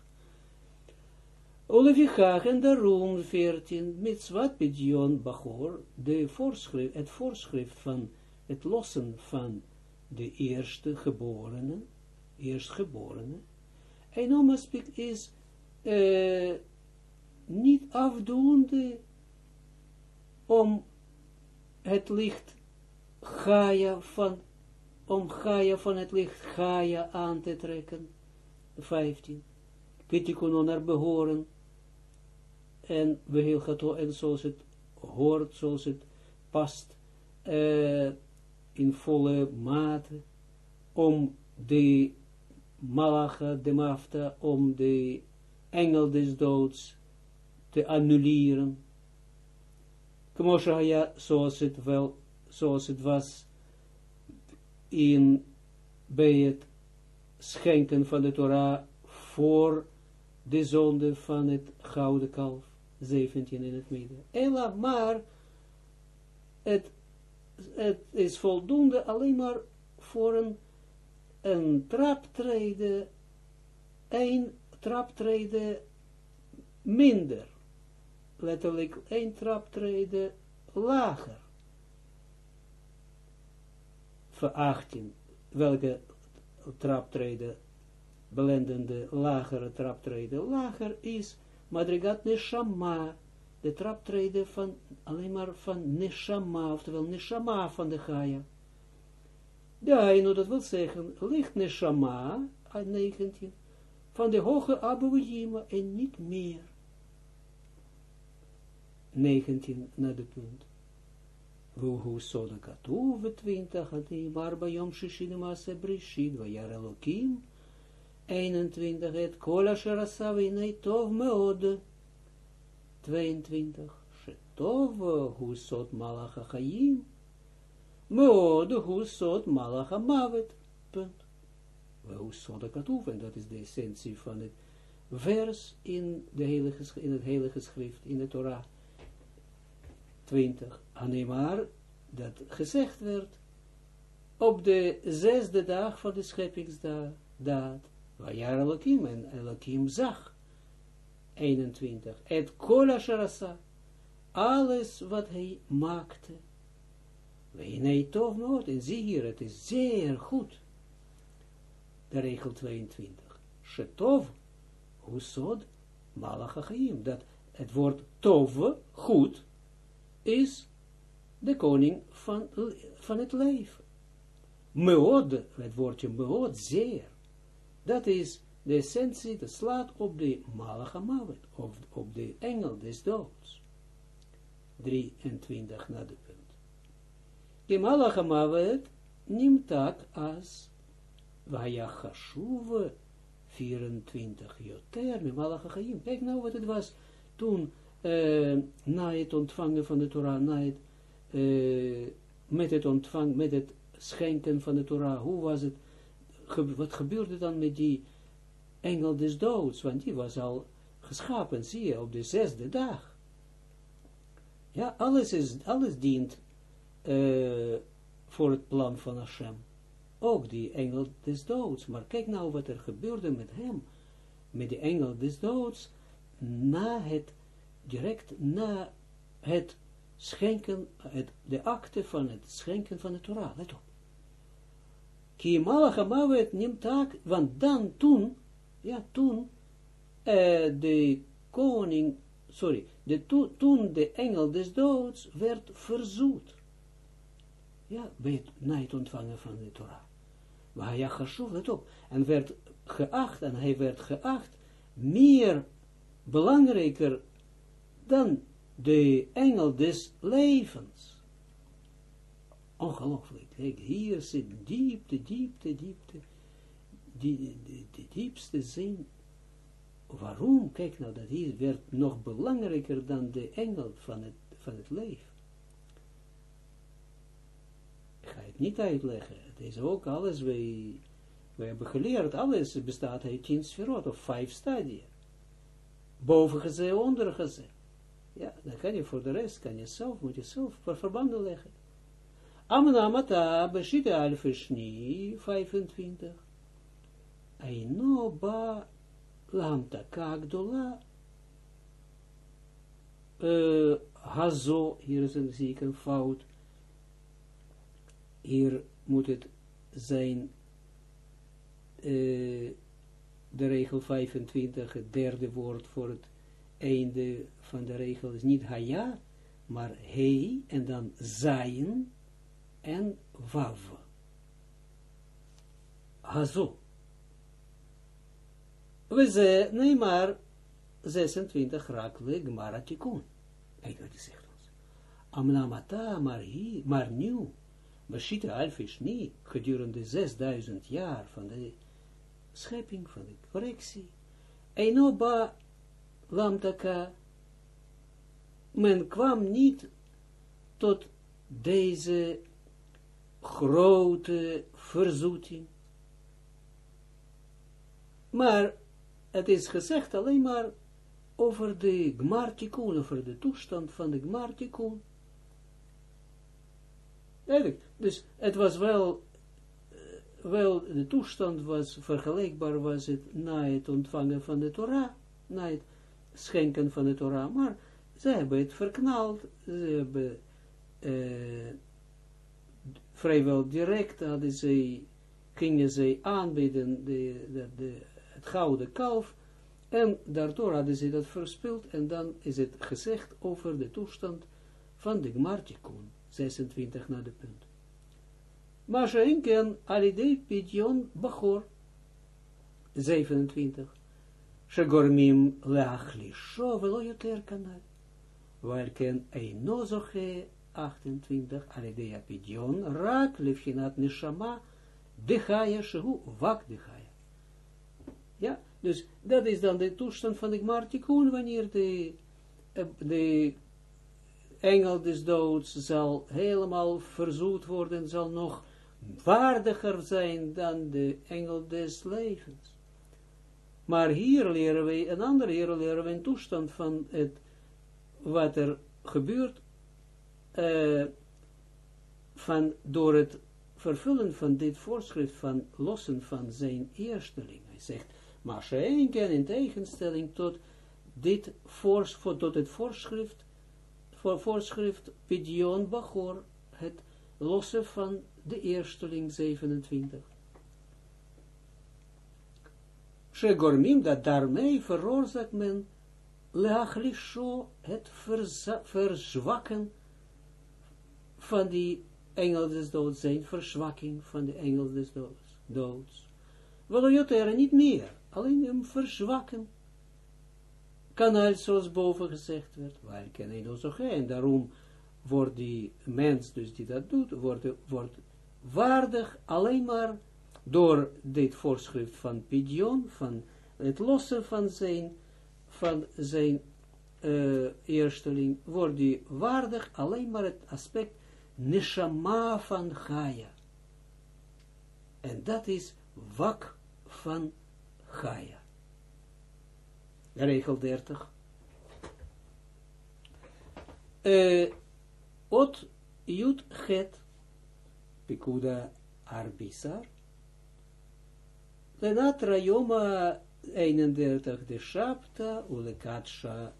Olevichach en daarom 14, mitzvat pidyon bachor, de voorschrift, het voorschrift van het lossen van de eerste geborene, eerstgeborene, en om aspect is uh, niet afdoende om het licht Gaia van, om Gaia van het licht Gaia aan te trekken, 15. Kitikuno naar behoren, en we heel gaat en zoals het hoort, zoals het past, uh, in volle mate, om de malacha de mafta, om de engel des doods te annuleren. Kmoshaya, zoals het wel, zoals het was in, bij het schenken van de Torah voor de zonde van het gouden kalf, 17 in het midden. Ella, maar het, het is voldoende alleen maar voor een, een traptreden, een traptreden minder. Letterlijk één traptreden lager. Verachting. Welke traptreden, belendende, lagere traptreden. Lager is madrigat neshama, de traptreden van, alleen maar van neshama, oftewel neshama van de Gaia. Ja, dat wil zeggen, licht neshama, 19, van de hoge Abouhima en niet meer. 19 naar de punt. Wuhu soda katuv 20, maar bij Yom Shishinema se brishid, vajar Elokim, 21, het kol asher asav tov meod, 22, shetov hu sot malach hachayim, meod hu sot malach hamavet, punt. Wuhu soda katuv, en dat is de essentie van het vers in, in het heilige schrift, in de Torah. 20, maar dat gezegd werd, op de zesde dag van de scheppingsdaad, waar Elohim en Elohim zag, 21, het kola alles wat hij maakte, wij toch nooit, en zie hier, het is zeer goed, de regel 22, shetov, husod, malachachim, dat het woord tove, goed, is de koning van, van het leven. Meod, het woordje meod, zeer. Dat is de essentie, dat slaat op de malachamavet, of op de engel des doods. 23 naar de punt. De malachamavet neemt dat als Vaya Chashuv 24 Joter, Malachachayim. Kijk nou wat het was toen uh, na het ontvangen van de Torah, na het, uh, met het ontvangen, met het schenken van de Torah, hoe was het, wat gebeurde dan met die engel des doods, want die was al geschapen, zie je, op de zesde dag. Ja, alles, is, alles dient uh, voor het plan van Hashem. Ook die engel des doods. Maar kijk nou wat er gebeurde met hem, met die engel des doods, na het direct na het schenken, het, de akte van het schenken van de Torah. Let op. Ki neemt taak, want dan toen, ja toen, uh, de koning, sorry, de, to, toen de engel des doods werd verzoet. Ja, bij het, ontvangen van de Torah. Maar ja, let op, en werd geacht, en hij werd geacht, meer belangrijker dan de engel des levens. Ongelooflijk. Kijk, hier zit diepte, diepte, diepte, die, de diepste zin. Waarom? Kijk nou, dat hier werd nog belangrijker dan de engel van het, van het leven. Ik ga het niet uitleggen. Het is ook alles, wij, wij hebben geleerd, alles bestaat uit tien sferot, of vijf stadia. Bovengezet, ondergezet. Ja, dan kan je voor de rest, kan je zelf, moet je zelf verbanden leggen. Amnamata, Beshita Alfeshni, 25. Aino ba lamta kagdola. Uh, hazo, hier is een, zie ik een fout. Hier moet het zijn de regel 25, het derde woord voor het einde van de regel is niet haya, maar he, en dan zayin en wav. Hazo. We ze, nee maar, 26 rakle gmara tikun. Kijk wat hij zegt ons. Amnamata, maar hier, maar nu, Bashita Alfish niet, gedurende 6000 jaar van de schepping, van de correctie. Einoba lamtaka, men kwam niet tot deze grote verzoeting. Maar het is gezegd alleen maar over de gmartikun, over de toestand van de gmartikun. Dus het was wel, eh, wel, de toestand was vergelijkbaar, was het na het ontvangen van de Torah, na het schenken van de Torah, maar ze hebben het verknald, ze hebben uh, vrijwel direct hadden ze, gingen ze aanbieden de, de, de, het gouden kalf, en daardoor hadden ze dat verspild, en dan is het gezegd over de toestand van de Gmartikun, 26 naar de punt. Maar ze enken alidei pidyon bachor, 27. Shegormim leachlisho velo yoter kanal. Welken zoche 28. Alidei pidyon rak lefchinat neshama dechaya shehu wak dechaya. Ja, dus dat is dan de toestand van de Gmartikun, wanneer de, de engel des doods zal helemaal verzoet worden, zal nog waardiger zijn dan de engel des levens. Maar hier leren wij, een andere hier leren we een toestand van het, wat er gebeurt, uh, van, door het vervullen van dit voorschrift van lossen van zijn eersteling. Hij zegt, maar Sheenken in tegenstelling tot dit voors, tot het voorschrift, voor voorschrift Pidyon Bachor, het lossen van de eersteling 27. Shegormim, dat daarmee veroorzaakt men leachlisho, het verzwakken van die engel des doods, zijn verzwakking van de engel des doods. doods. Er niet meer alleen hem verzwakken. Kanaal zoals boven gezegd werd, waar hij nou zo en daarom wordt die mens dus die dat doet, wordt, wordt waardig alleen maar door dit voorschrift van Pidyon, van het lossen van zijn, van zijn uh, eersteling, wordt die waardig alleen maar het aspect neshama van Gaia. En dat is wak van Gaia. Regel 30. Uh, ot jut het pikuda arbisar. Lenatra yoma 31 de shapta ulekatsha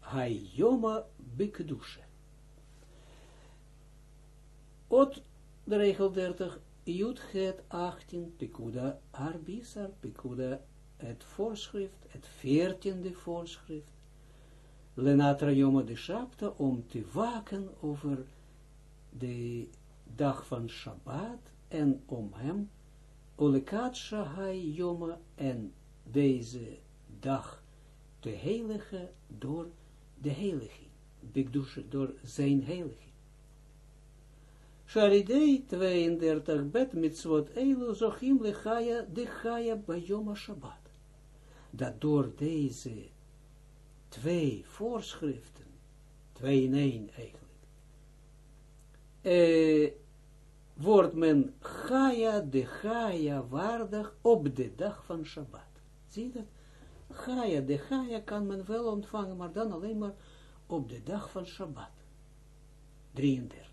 hayoma bikdushe. Ot de regel 30 Jud het 18, Pikuda Arbisar, Pikuda het voorschrift, het veertiende voorschrift. Lenatra Yoma de Shabta, om te waken over de dag van Shabbat en om hem, Olekat Shahai Yoma en deze dag te heiligen door de heiliging, door zijn heiliging. Sharidei 32 bet mitzvot eilu zochim lechaya de chaya bayoma Shabbat. Dat door deze twee voorschriften, twee in één eigenlijk, eh, wordt men chaya de chaya waardig op de dag van Shabbat. Zie je dat? Chaya de chaya kan men wel ontvangen, maar dan alleen maar op de dag van Shabbat. 33.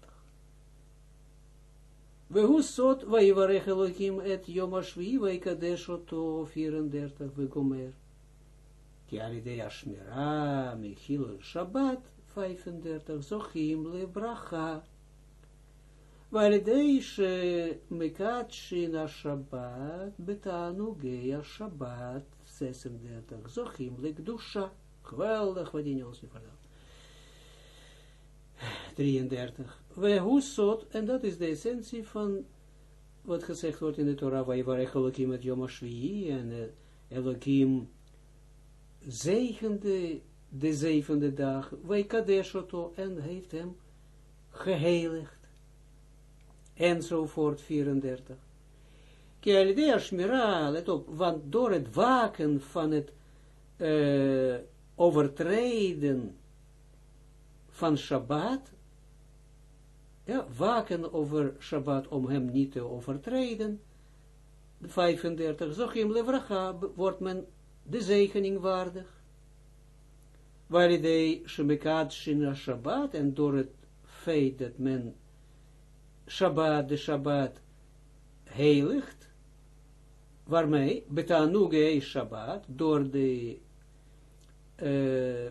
We hoe sot, vaivarech Elohim et Yom Ashvi, vaikadesh oto 34, we gomer. Ki alidei Ashmira, Mechil Shabbat, 35, Zochim le bracha. ועל שמקדשין השבת בתענוגי השבת, 36, זוכים לקדושה. Geweldig wat die ons nu vertelt. 33. We hoe en dat is de essentie van wat gezegd wordt in de Torah, waar Elohim Yom en uh, Elohim zegende de zevende dag, wij kadeshoto, en heeft hem geheiligd, enzovoort, 34. Kialidea Shmira, let op, want door het waken van het uh, overtreden van Shabbat, ja, waken over Shabbat om hem niet te overtreden, 35, Zochim Levracha, wordt men de zegening waardig. Validei Shemekat Shina Shabbat, en door het feit dat men Shabbat, de Shabbat, heiligt, waarmee, betanuge Shabbat, door de uh,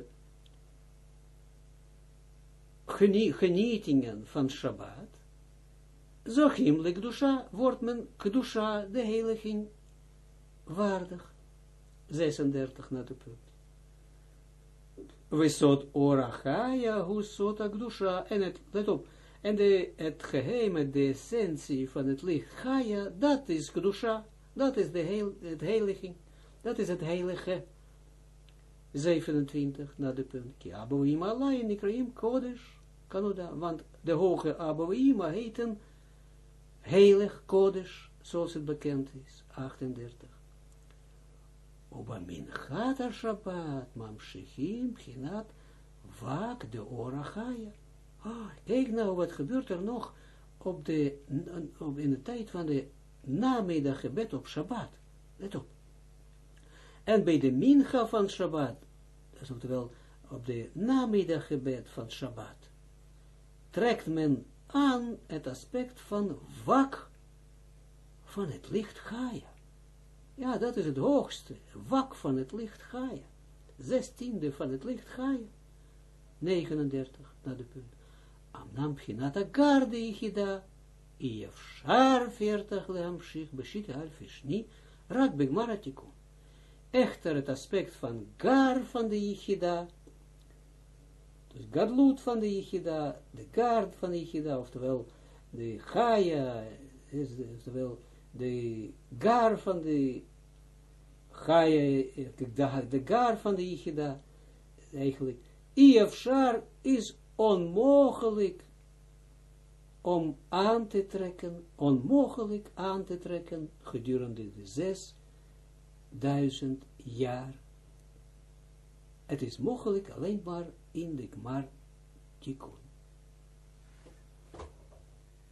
genietingen van Shabbat, Zochim le Gdusha, wordt men Gdusha, de heiliging, waardig. 36 naar de punt. We zot orachaya, hoe zot Gdusha, en het, let op, en de, het geheime, de essentie van het licht, Chaya, dat is Gdusha, dat is de heil, het heiliging, dat is het heilige. 27 naar de punt. Ki Abouima Allah en Ikraim Kodesh, Want de hoge Abouima heten heilig Kodesh, zoals het bekend is. 38. Oba min chata Shabbat, mamshichim, chinat, wak de orachaya. Ah, kijk nou, wat gebeurt er nog op de, op, in de tijd van de namiddaggebed op Shabbat. Let op. En bij de mincha van Shabbat, dat is oftewel op de namiddaggebed van Shabbat, trekt men aan het aspect van wak van het licht Gaia. Ja, dat is het hoogste, wak van het licht Gaia. Zestiende van het licht Gaia. 39 naar de punt. Amnam pchinata garde ichida, Iefshar 40 leamshich, beshit alfishni, rak begmaratikun. Echter het aspect van gar van de Yichida, dus gadlut van de Yichida, de gard van de Yichida, oftewel de Gaia, is de, oftewel de gar van de Gaia, de, de gar van de Yichida, eigenlijk, Iefshar is onmogelijk om aan te trekken, onmogelijk aan te trekken, gedurende de zesduizend jaar. Het is mogelijk alleen maar in Tikkun.